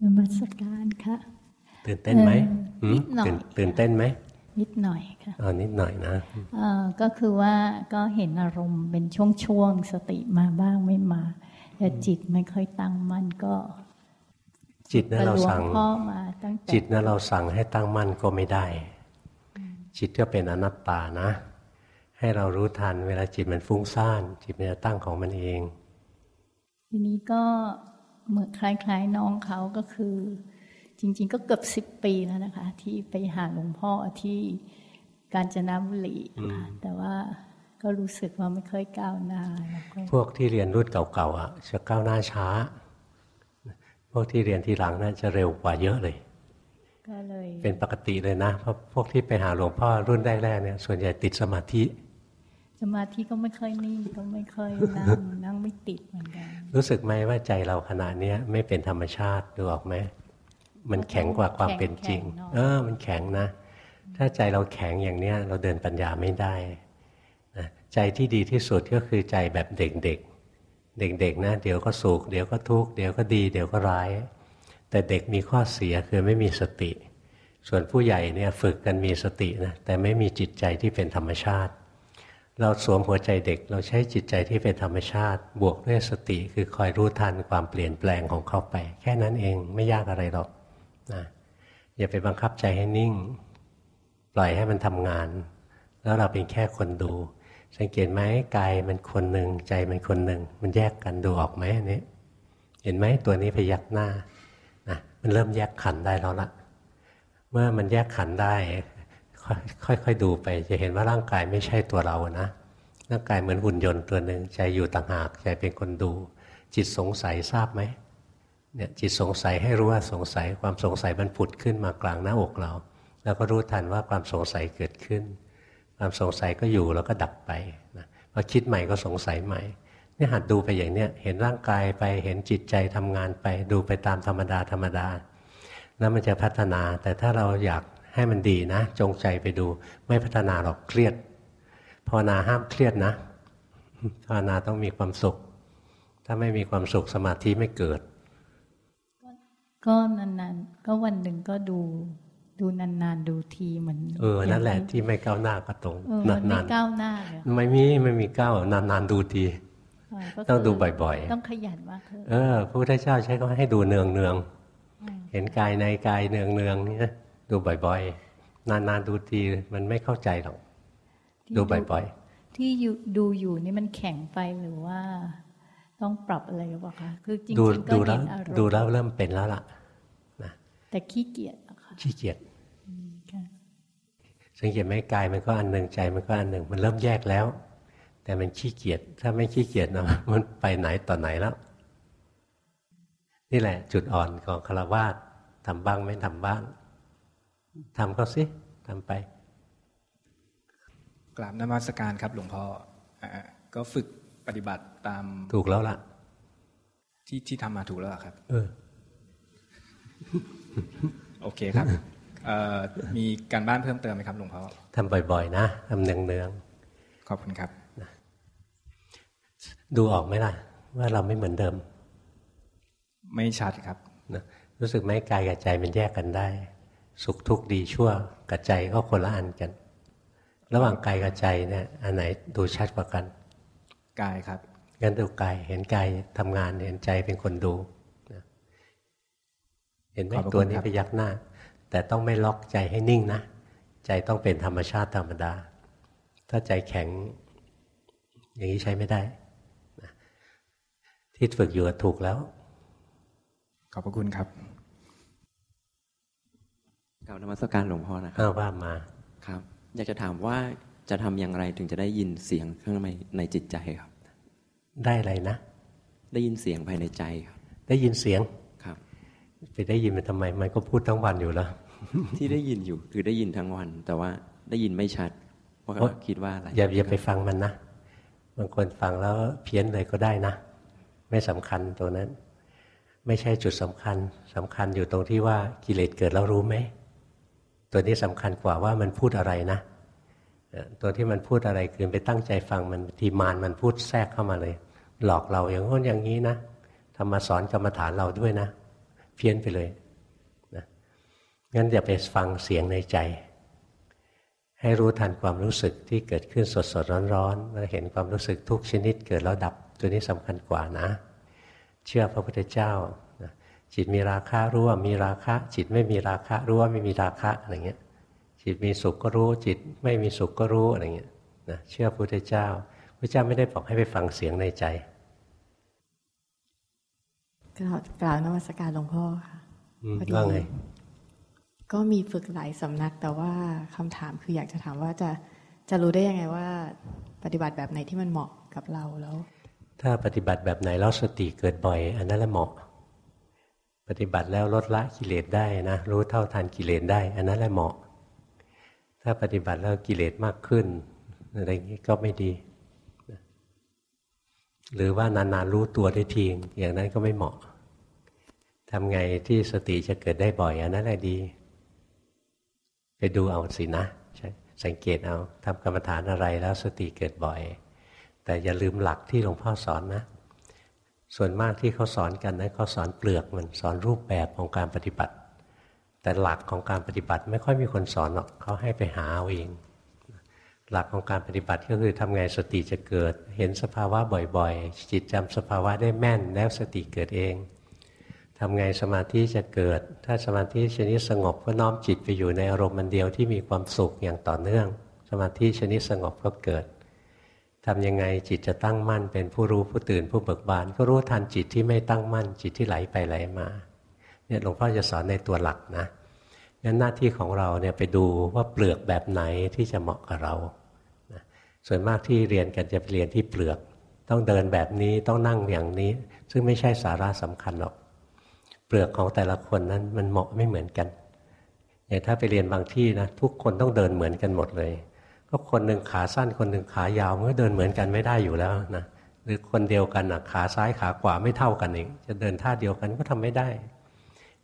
นมัสการค่ะ ตื่นเต้นไหมนิดหน่อยตื่นเต้นไหมนิดหน่อยค่ะอ๋อนิดหน่อยนะก็คือว่าก็เห็นอารมณ์เป็นช่วงๆสติมาบ้างไม่มาแต่จิตไม่ค่อยตั้งมั่นก็จิตนั้นเราสั่งจิตนั้นเราสั่งให้ตั้งมั่นก็ไม่ได้ จิตก็เป็นอนัตตานะ ให้เรารู้ทันเวลาจิตมันฟุ้งซ่าน จิตมันจะตั้งของมันเอง ทีนี้ก็เหมือนคล้ายๆน้องเขาก็คือ จริง ๆ ก็เกือบสิบปีแล้วนะคะ ที่ไปหาหลวงพ่อที่กาญจนบุรีแต่ว่าก็รู้สึกว่าไม่ค่อยก้าวหน้าพวกที่เรียนรุ่นเก่าๆอะจะก้าวหน้าช้า พวกที่เรียนทีหลังน่าจะเร็วกว่าเยอะเลย ก็เลย เป็นปกติเลยนะเพราะพวกที่ไปหาหลวงพ่อรุ่นแรกๆเนี่ยส่วนใหญ่ติดสมาธิ สมาธิก็ไม่ค่อยนิ่งก็ไม่ค่อยนั่งนั่งไม่ติดเหมือนกัน รู้สึกไหมว่าใจเราขนาดนี้ไม่เป็นธรรมชาติดูออกไหมมันแข็งกว่าความเป็นจริง เออ มันแข็งนะ ถ้าใจเราแข็งอย่างเนี้ยเราเดินปัญญาไม่ได้นะใจที่ดีที่สุดก็คือใจแบบเด็กๆ เด็กๆนะเดี๋ยวก็สุขเดี๋ยวก็ทุกข์เดี๋ยวก็ดี เดี๋ยวก็ร้าย แต่เด็กมีข้อเสียคือไม่มีสติ ส่วนผู้ใหญ่เนี่ยฝึกกันมีสตินะแต่ไม่มีจิตใจที่เป็นธรรมชาติ เราสวมหัวใจเด็กเราใช้จิตใจที่เป็นธรรมชาติ บวกด้วยสติคือคอยรู้ทันความเปลี่ยนแปลงของเขาไป แค่นั้นเองไม่ยากอะไรหรอกนะอย่าไปบังคับใจให้นิ่ง ปล่อยให้มันทำงาน แล้วเราเป็นแค่คนดู สังเกตไหมกายมันคนหนึ่งใจมันคนหนึ่งมันแยกกันดูออกไหมอันนี้เห็นไหมตัวนี้พยักหน้านะมันเริ่มแยกขันได้แล้วละเมื่อมันแยกขันได้ ค่อยๆดูไป จะเห็นว่าร่างกายไม่ใช่ตัวเรานะร่างกายเหมือนหุ่นยนต์ตัวหนึ่งใจอยู่ต่างหากใจเป็นคนดู จิตสงสัยทราบไหมเนี่ยจิตสงสัยให้รู้ว่าสงสัยความสงสัยมันผุดขึ้นมากลางหน้าอกเรา แล้วก็รู้ทันว่าความสงสัยเกิดขึ้น ความสงสัยก็อยู่แล้วก็ดับไปนะพอคิดใหม่ก็สงสัยใหม่นี่หัดดูไปอย่างเนี้ยเห็นร่างกายไปเห็นจิตใจทำงานไป ดูไปตามธรรมดาธรรมดาแล้วมันจะพัฒนา แต่ถ้าเราอยาก ให้มันดีนะ จงใจไปดู ไม่พัฒนาหรอกเครียดภาวนาห้ามเครียดนะภาวนาต้องมีความสุข ถ้าไม่มีความสุขสมาธิไม่เกิด ก็นานๆ ก็วันหนึ่งก็ดู ดูนานๆ ดูทีเหมือนเออนั่นแหละที่ไม่ก้าวหน้าก็ตรงนานๆไม่ก้าวหน้าเลยไม่มีไม่มีก้าวนานๆดูทีต้องดูบ่อยๆ ต้องขยันมากเออพระพุทธเจ้าใช้ก็ให้ดูเนืองเนืองเห็นกายในกายเนืองเนืองนี่นะ ดูบ่อยๆ นานๆดูทีมันไม่เข้าใจหรอก ดูบ่อยๆ ที่ดูอยู่นี่มันแข็งไปหรือว่า ต้องปรับอะไรหรือเปล่าคะคือจริงๆก็เห็นอารมณ์ดูแล้วเริ่มเป็นแล้วล่ะนะแต่ขี้เกียจอะค่ะขี้เกียจสังเกตไหมกายมันก็อันหนึ่งใจมันก็อันหนึ่งมันเริ่มแยกแล้ว แต่มันขี้เกียจถ้าไม่ขี้เกียจนะมันไปไหนต่อไหนแล้ว นี่แหละ จุดอ่อนของคารวาสทำบ้างไม่ทำบ้าง ทำก็สิทำไป กราบนมัสการครับ หลวงพ่อก็ฝึกปฏิบัติตามถูกแล้วล่ะ ที่ที่ทำมาถูกแล้วครับ เออ โอเคครับมีการบ้านเพิ่มเติมไหมครับหลวงพ่อทำบ่อย ๆ นะทำเนืองๆขอบคุณครับดูออกไหมล่ะ ว่าเราไม่เหมือนเดิม ไม่ชัดครับนะรู้สึกไหมกายกับใจมันแยกกันได้ สุขทุกข์ดีชั่วกับใจก็คนละอันกัน ระหว่างกายกับใจเนี่ยอันไหนดูชัดกว่ากันกายครับงั้นดูกายเห็นกายทำงานเห็นใจเป็นคนดูห็นไหมตัวนี้ไปยักหน้า แต่ต้องไม่ล็อกใจให้นิ่งนะ ใจต้องเป็นธรรมชาติธรรมดา ถ้าใจแข็ง อย่างนี้ใช้ไม่ได้ที่ฝึกอยู่ถูกแล้ว ขอบพระคุณครับ กับนมัสการหลวงพ่อนะครับว่ามาครับ อยากจะถามว่าจะทำอย่างไรถึงจะได้ยินเสียงข้างในในจิตใจครับ ได้อะไรนะ ได้ยินเสียงภายในใจครับ ได้ยินเสียงครับ ไปได้ยินมันทำไม มันก็พูดทั้งวันอยู่แล้ว ที่ได้ยินอยู่คือได้ยินทั้งวัน แต่ว่าได้ยินไม่ชัดเพราะคิดว่าอะไรอย่าอย่าไปฟังมันนะบางคนฟังแล้วเพี้ยนเลยก็ได้นะ ไม่สำคัญตรงนั้น ไม่ใช่จุดสำคัญสำคัญอยู่ตรงที่ว่ากิเลสเกิดแล้วรู้ไหม ตัวนี้สำคัญกว่าว่ามันพูดอะไรนะ ตัวที่มันพูดอะไรคือไปตั้งใจฟังมันทีมานมันพูดแทรกเข้ามาเลย หลอกเราอย่างง้นอย่างนี้นะทำมาสอนกรรมฐานเราด้วยนะ เพี้ยนไปเลยนะงั้นอย่าไปฟังเสียงในใจ ให้รู้ทันความรู้สึกที่เกิดขึ้นสดสดร้อนร้อนเราเห็นความรู้สึกทุกชนิดเกิดแล้วดับ ตัวนี้สำคัญกว่านะ เชื่อพระพุทธเจ้า จิตมีราคะรู้ว่ามีราคะ จิตไม่มีราคะรู้ว่าไม่มีราคะอะไรเงี้ยจิตมีสุขก็รู้ จิตไม่มีสุขก็รู้อะไรเงี้ยนะเชื่อพระพุทธเจ้าพระเจ้าไม่ได้บอกให้ไปฟังเสียงในใจกล่าวกล่าวนมัสการหลวงพ่อค่ะว่าไงก็มีฝึกหลายสำนักแต่ว่าคำถามคืออยากจะถามว่าจะจะรู้ได้ยังไงว่า ปฏิบัติแบบไหนที่มันเหมาะกับเราแล้ว ถ้าปฏิบัติแบบไหนแล้วสติเกิดบ่อย อันนั้นแหละเหมาะ ปฏิบัติแล้วลดละกิเลสได้นะรู้เท่าทันกิเลสได้ อันนั้นแหละเหมาะ ถ้าปฏิบัติแล้วกิเลสมากขึ้น อะไรอย่างนี้ก็ไม่ดี หรือว่านานๆรู้ตัวได้ทีอย่างนั้นก็ไม่เหมาะทำไงที่สติจะเกิดได้บ่อยอันนั้นแหละดี ไปดูเอาสินะสังเกตเอาทำกรรมฐานอะไรแล้วสติเกิดบ่อย แต่อย่าลืมหลักที่หลวงพ่อสอนนะ ส่วนมากที่เขาสอนกันนะเขาสอนเปลือกมันสอนรูปแบบของการปฏิบัติ แต่หลักของการปฏิบัติไม่ค่อยมีคนสอนหรอกเขาให้ไปหาเอาเอง หลักของการปฏิบัติก็คือทำไงสติจะเกิด เห็นสภาวะบ่อยๆ จิตจำสภาวะได้แม่นแล้วสติเกิดเองทำไงสมาธิจะเกิด ถ้าสมาธิชนิดสงบก็น้อมจิตไปอยู่ในอารมณ์มันเดียวที่มีความสุขอย่างต่อเนื่อง สมาธิชนิดสงบก็เกิด ทำยังไงจิตจะตั้งมั่น เป็นผู้รู้ผู้ตื่นผู้เบิกบาน ก็รู้ทันจิตที่ไม่ตั้งมั่น จิตที่ไหลไปไหลมาเนี่ยหลวงพ่อจะสอนในตัวหลักนะงั้นหน้าที่ของเราเนี่ยไปดูว่าเปลือกแบบไหนที่จะเหมาะกับเราส่วนมากที่เรียนกันจะไปเรียนที่เปลือก ต้องเดินแบบนี้ต้องนั่งอย่างนี้ ซึ่งไม่ใช่สาระสำคัญหรอก เปลือกของแต่ละคนนั้นมันเหมาะไม่เหมือนกันอย่างถ้าไปเรียนบางที่นะทุกคนต้องเดินเหมือนกันหมดเลย ก็คนหนึ่งขาสั้นคนหนึ่งขายาวมันก็เดินเหมือนกันไม่ได้อยู่แล้วนะหรือคนเดียวกันนะขาซ้ายขาขวาไม่เท่ากันเองจะเดินท่าเดียวกันก็ทำไม่ได้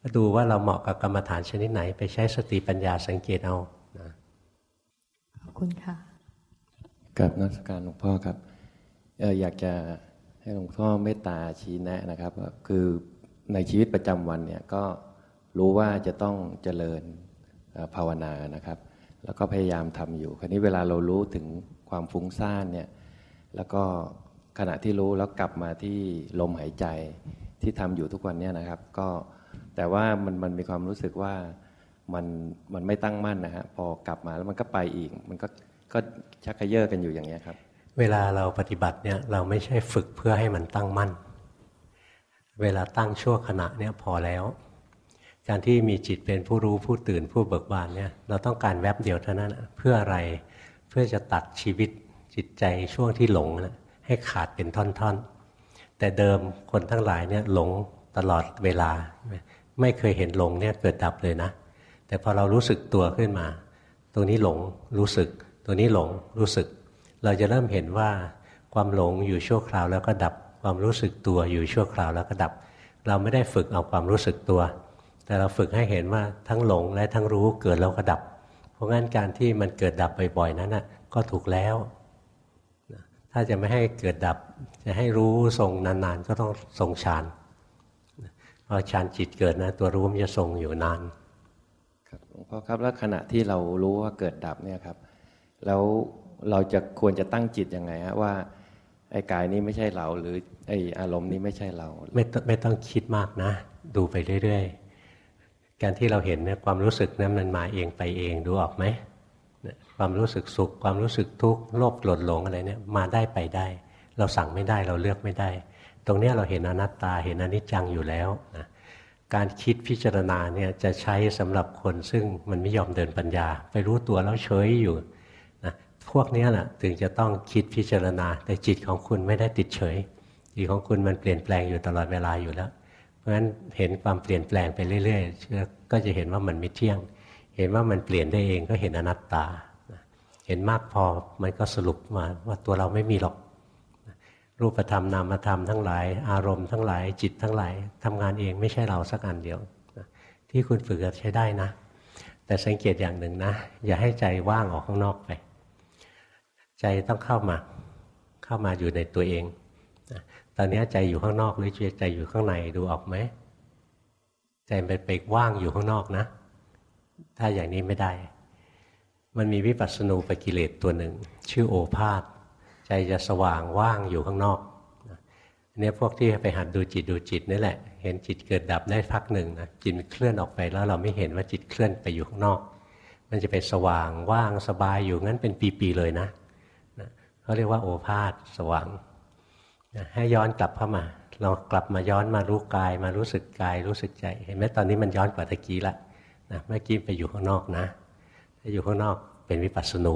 ก็ดูว่าเราเหมาะกับกรรมฐานชนิดไหน ไปใช้สติปัญญาสังเกตเอานะขอบคุณค่ะกับนักการหลวงพ่อครับอออยากจะให้หลวงพ่อเมตตาชี้แนะนะครับ คือในชีวิตประจำวันเนี่ยก็รู้ว่าจะต้องเจริญภาวนานะครับ แล้วก็พยายามทำอยู่ คราวนี้เวลาเรารู้ถึงความฟุ้งซ่านเนี่ยแล้วก็ขณะที่รู้แล้วกลับมาที่ลมหายใจที่ทำอยู่ทุกวันเนี้นะครับ ก็แต่ว่ามันมันมีความรู้สึกว่ามันมันไม่ตั้งมั่นนะฮะพอกลับมาแล้วมันก็ไปอีก มันก็ก็ชักเยอะกันอยู่อย่างนี้ครับ เวลาเราปฏิบัติเนี่ยเราไม่ใช่ฝึกเพื่อให้มันตั้งมั่น เวลาตั้งชั่วขณะเนี่ยพอแล้ว การที่มีจิตเป็นผู้รู้ผู้ตื่นผู้เบิกบานเนี่ยเราต้องการแวบเดียวเท่านั้นเพื่ออะไรเพื่อจะตัดชีวิตจิตใจช่วงที่หลงนะให้ขาดเป็นท่อนๆ แต่เดิมคนทั้งหลายเนี่ยหลงตลอดเวลา ไม่เคยเห็นหลงเนี่ยเกิดดับเลยนะ แต่พอเรารู้สึกตัวขึ้นมา ตรงนี้หลงรู้สึก ตัวนี้หลงรู้สึก เราจะเริ่มเห็นว่าความหลงอยู่ชั่วคราวแล้วก็ดับความรู้สึกตัวอยู่ชั่วคราวแล้วก็ดับ เราไม่ได้ฝึกเอาความรู้สึกตัว แต่เราฝึกให้เห็นว่าทั้งหลงและทั้งรู้เกิดแล้วก็ดับ เพราะงั้นการที่มันเกิดดับบ่อยๆนั้นนะก็ถูกแล้ว ถ้าจะไม่ให้เกิดดับ จะให้รู้ทรงนานๆ ก็ต้องทรงฌานพอฌานจิตเกิดนะ ตัวรู้มันจะทรงอยู่นานครับหลวงพ่อครับแล้วขณะที่เรารู้ว่าเกิดดับเนี่ยครับแล้วเราจะควรจะตั้งจิตยังไงฮะว่าไอ้กายนี้ไม่ใช่เราหรือไอ้อารมณ์นี้ไม่ใช่เรา ไม่ไม่ต้องคิดมากนะ ดูไปเรื่อยๆ การที่เราเห็นเนี่ยความรู้สึกนั้นมันมาเองไปเองดูออกไหมความรู้สึกสุข ความรู้สึกทุกข์โลภโกรธหลงอะไรเนี่ยมาได้ไปได้ เราสั่งไม่ได้เราเลือกไม่ได้ ตรงนี้เราเห็นอนัตตาเห็นอนิจจังอยู่แล้วนะการคิดพิจารณาเนี่ยจะใช้สำหรับคนซึ่งมันไม่ยอมเดินปัญญา ไปรู้ตัวแล้วเฉยอยู่นะพวกนี้แหละถึงจะต้องคิดพิจารณาแต่จิตของคุณไม่ได้ติดเฉยจิตของคุณมันเปลี่ยนแปลงอยู่ตลอดเวลาอยู่แล้ว ราะฉะนั้นเห็นความเปลี่ยนแปลงไปเรื่อยๆก็จะเห็นว่ามันไม่เที่ยง เห็นว่ามันเปลี่ยนได้เองก็เห็นอนัตตา เห็นมากพอมันก็สรุปมาว่าตัวเราไม่มีหรอก รูปธรรมนามธรรมทั้งหลาย อารมณ์ทั้งหลายจิตทั้งหลายทำงานเองไม่ใช่เราสักอันเดียว ที่คุณฝึกใช้ได้นะ แต่สังเกตอย่างหนึ่งนะ อย่าให้ใจว่างออกข้างนอกไป ใจต้องเข้ามาเข้ามาอยู่ในตัวเอง ตอนนี้ใจอยู่ข้างนอกหรือใจอยู่ข้างในดูออกไหมใจไปไปว่างอยู่ข้างนอกนะ ถ้าอย่างนี้ไม่ได้ มันมีวิปัสสนูปกิเลสตัวหนึ่ง ชื่อโอภาษใจจะสว่างว่างอยู่ข้างนอกเนี่ยพวกที่ไปหัดดูจิตดูจิตนี่แหละ เห็นจิตเกิดดับได้พักหนึ่งนะจิตเคลื่อนออกไปแล้วเราไม่เห็นว่าจิตเคลื่อนไปอยู่ข้างนอก มันจะไปสว่างว่างสบายอยู่งั้นเป็นปีๆเลยนะเขาเรียกว่าโอภาษสว่าง ให้ย้อนกลับเข้ามา เรากลับมาย้อนมารู้กาย มารู้สึกกายรู้สึกใจ เห็นไหมตอนนี้มันย้อนกว่าตะกี้ละนะเมื่อกี้ไปอยู่ข้างนอกนะถ้าอยู่ข้างนอกเป็นวิปัสสนู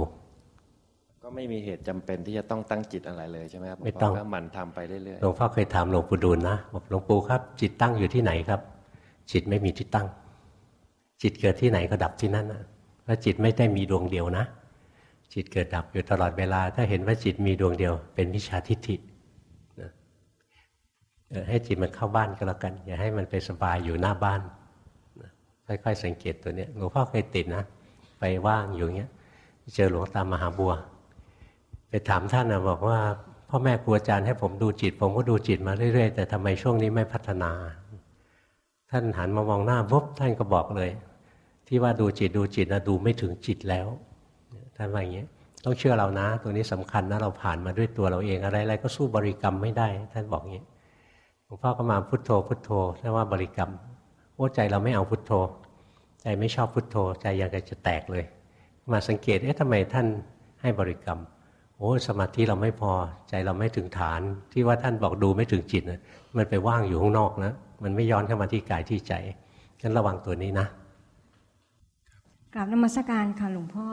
ก็ไม่มีเหตุจำเป็นที่จะต้องตั้งจิตอะไรเลยใช่ไหมครับไม่ต้องก็หมั่นทำไปเรื่อยๆหลวงพ่อเคยถามหลวงปู่ดูลนะบอกหลวงปู่ครับ จิตตั้งอยู่ที่ไหนครับ จิตไม่มีที่ตั้ง จิตเกิดที่ไหนก็ดับที่นั่นนะเพราะจิตไม่ได้มีดวงเดียวนะ จิตเกิดดับอยู่ตลอดเวลา ถ้าเห็นว่าจิตมีดวงเดียว เป็นวิชาทิฏฐิ ให้จิตมันเข้าบ้านก็แล้วกัน อย่าให้มันไปสบายอยู่หน้าบ้านค่อยๆสังเกตตัวนี้หลวงพ่อเคยติดนะ ไปว่างอยู่เงี้ยเจอหลวงตามหาบัว ไปถามท่านนะบอกว่า พ่อแม่ครูอาจารย์ให้ผมดูจิต ผมก็ดูจิตมาเรื่อยๆ แต่ทำไมช่วงนี้ไม่พัฒนา ท่านหันมามองหน้าปุ๊บท่านก็บอกเลย ที่ว่าดูจิตดูจิตนะดูไม่ถึงจิตแล้วท่านว่าอย่างนี้ยต้องเชื่อเรานะ ตัวนี้สำคัญนะเราผ่านมาด้วยตัวเราเองอะไรๆก็สู้บริกรรมไม่ได้ ท่านบอกอย่างนี้ ลวงพ่อก็มาพุทโธ พุทโธแค่ว่าบริกรรมโอ้ใจเราไม่เอาพุทโธ ใจไม่ชอบพุทโธ ใจอยากจะแตกเลย มาสังเกตเอ๊ะทำไมท่านให้บริกรรมโอ้สมาธิเราไม่พอใจเราไม่ถึงฐาน ที่ว่าท่านบอกดูไม่ถึงจิตนะมันไปว่างอยู่ข้างนอกนะมันไม่ย้อนเข้ามาที่กายที่ใจงั้นระวังตัวนี้นะกราบนมัสการค่ะหลวงพ่อ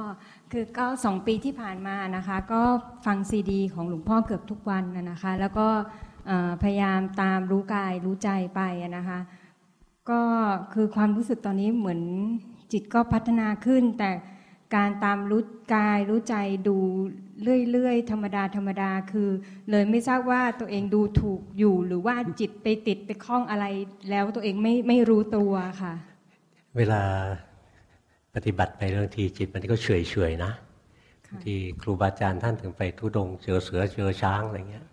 คือก็สองปีที่ผ่านมานะคะ ก็ฟังซีดี ของหลวงพ่อเกือบทุกวันนะคะ แล้วก็ พยายามตามรู้กายรู้ใจไปนะคะ ก็คือความรู้สึกตอนนี้เหมือนจิตก็พัฒนาขึ้น แต่การตามรู้กายรู้ใจดูเรื่อยๆ ธรรมดาธรรมดาคือ เลยไม่ทราบว่าตัวเองดูถูกอยู่ หรือว่าจิตไปติดไปคล้องอะไรแล้วตัวเองไม่ไม่รู้ตัวค่ะ เวลาปฏิบัติไปบางทีจิตมันก็เฉยเฉยนะที่ครูบาอาจารย์ท่านถึงไปทุดงเจอเสือเจอช้างอะไรเงี้ย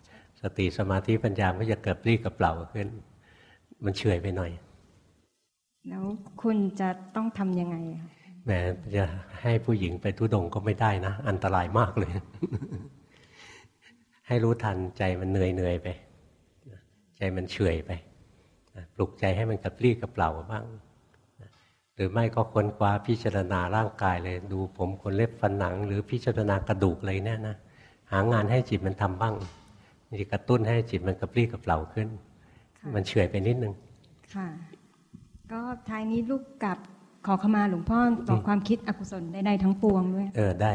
สติสมาธิปัญญาก็จะเกิดรีกับเปล่าขึ้น มันเฉยไปหน่อย แล้วคุณจะต้องทำยังไงแหมจะให้ผู้หญิงไปทุดงก็ไม่ได้นะ อันตรายมากเลย ให้รู้ทันใจมันเหนื่อยเหนื่อยไป ใจมันเฉยไปปลุกใจให้มันกระปรี้กระเปล่าบ้างหรือไม่ก็ค้นคว้าพิจารณาร่างกายเลย ดูผมขนเล็บฟันหนัง หรือพิจารณากระดูกอะไรเนี่ยนะ หางานให้จิตมันทำบ้าง มีกระตุ้นให้จิตมันกระปรี้กระเปล่าขึ้น มันเฉยไปนิดนึง ค่ะ ก็ท้ายนี้ลูกกับขอขมาหลวงพ่อต่อความคิดอกุศลได้ทั้งปวงด้วย เออได้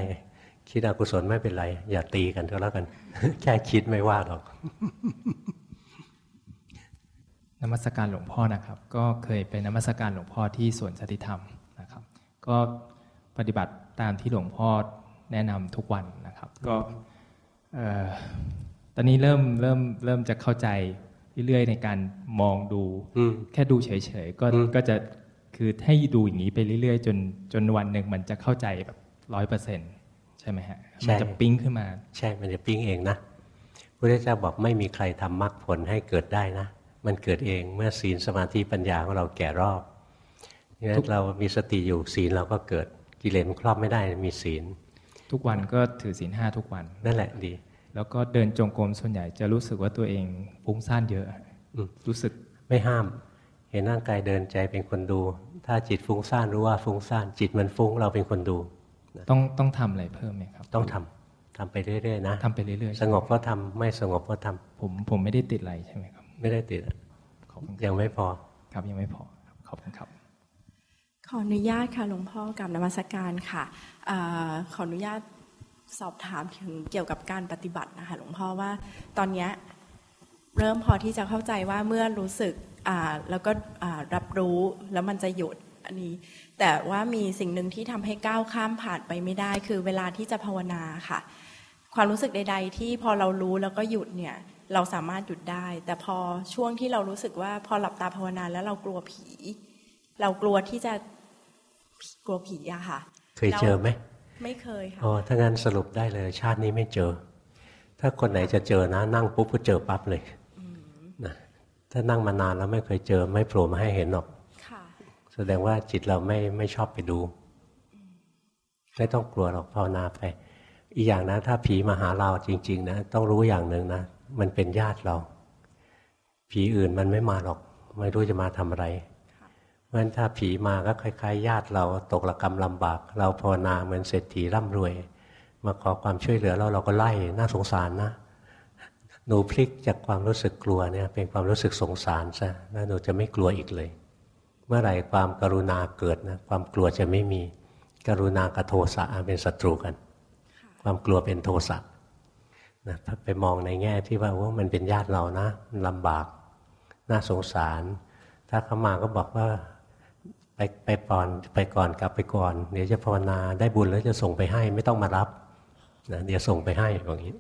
คิดอกุศลไม่เป็นไร อย่าตีกันก็แล้วกัน แค่คิดไม่ว่าหรอกนมัสการหลวงพ่อนะครับ ก็เคยไปนมัสการหลวงพ่อที่สวนสติธรรมนะครับ ก็ปฏิบัติตามที่หลวงพ่อแนะนำทุกวันนะครับ ก็ต อนนี้เริ่มเริ่มเริ่มจะเข้าใจเรื่อยๆในการมองดู แค่ดูเฉยๆก็ก็จะคือให้ดูอย่างนี้ไปเรื่อยๆ จนจนวันหนึ่งมันจะเข้าใจแบบร้อยเปอร์เซ็นใช่ไหมฮะมันจะปิ้งขึ้นมา ใช่ มันจะปิ้งเองนะพระเจ้าบอกไม่มีใครทำมรรคผลให้เกิดได้นะ มันเกิดเองเมื่อศีลสมาธิปัญญาของเราแก่รอบงั้นเรามีสติอยู่ศีลเราก็เกิดกิเลสมันครอบไม่ได้มีศีล ทุกวันก็ถือศีลห้าทุกวันนั่นแหละดี แล้วก็เดินจงกรมส่วนใหญ่จะรู้สึกว่าตัวเองฟุ้งซ่านเยอะรู้สึกไม่ห้าม เห็นร่างกายเดินใจเป็นคนดู ถ้าจิตฟุ้งซ่านรู้ว่าฟุ้งซ่าน จิตมันฟุ้งเราเป็นคนดู ต้องต้องทำอะไรเพิ่มไหมครับ ต้องทำทำไปเรื่อยๆนะทำไปเรื่อยๆสงบก็ทำไม่สงบก็ทำผมผมไม่ได้ติดอะไรใช่ไหมครับ ไม่ได้ติดยังไม่พอครับยังไม่พอขอบคุณครับขออนุญาตค่ะหลวงพ่อกับนมัสการค่ะอขออนุญาต สอบถามถึงเกี่ยวกับการปฏิบัตินะคะหลวงพ่อว่าตอนนี้เริ่มพอที่จะเข้าใจว่าเมื่อรู้สึกแล้วก็รับรู้แล้วมันจะหยุดอันนี้ แต่ว่ามีสิ่งหนึ่งที่ทำให้ก้าวข้ามผ่านไปไม่ได้ คือเวลาที่จะภาวนาค่ะ ความรู้สึกใด ๆ ที่พอเรารู้แล้วก็หยุดเนี่ยเราสามารถหยุดได้ แต่พอช่วงที่เรารู้สึกว่าพอหลับตาภาวนาแล้วเรากลัวผี เรากลัวที่จะกลัวผีอะค่ะ เคยเจอไหม ไม่เคยค่ะอ๋อถ้างั้นสรุปได้เลย ชาตินี้ไม่เจอ ถ้าคนไหนจะเจอนะ นั่งปุ๊บก็เจอปั๊บเลยนะถ้านั่งมานานแล้วไม่เคยเจอ ไม่โผล่มาให้เห็นหรอกแสดงว่าจิตเราไม่ไม่ชอบไปดู ไม่ต้องกลัวหรอกภาวนาไป อีกอย่างนะ ถ้าผีมาหาเราจริง ๆ นะ ต้องรู้อย่างหนึ่งนะ มันเป็นญาติเรา ผีอื่นมันไม่มาหรอก ไม่รู้จะมาทำอะไร เพราะฉะนั้นถ้าผีมาก็คล้ายๆ ญาติเราตกระกรรมลำบาก เราภาวนาเหมือนเศรษฐีร่ำรวย มาขอความช่วยเหลือเราเราก็ไล่น่าสงสารนะหนูพลิกจากความรู้สึกกลัวเนี่ยเป็นความรู้สึกสงสารซะแล้วหนูจะไม่กลัวอีกเลย เมื่อไหร่ความกรุณาเกิดนะความกลัวจะไม่มีกรุณากับโทสะเป็นศัตรูกัน ความกลัวเป็นโทสะนะไปมองในแง่ที่ว่าว่ามันเป็นญาติเรานะลำบากน่าสงสาร ถ้าเขามาก็บอกว่า ไปไปก่อนไปก่อนกลับไปก่อน เดี๋ยวจะภาวนาได้บุญแล้วจะส่งไปให้ไม่ต้องมารับนะเดี๋ยวส่งไปให้อย่างนี้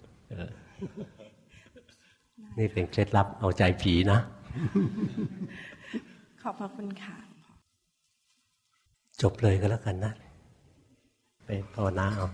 นี่เป็นเคล็ดลับเอาใจผีนะ ขอบพระคุณค่ะ จบเลยก็แล้วกันนะ ไปภาวนาเอา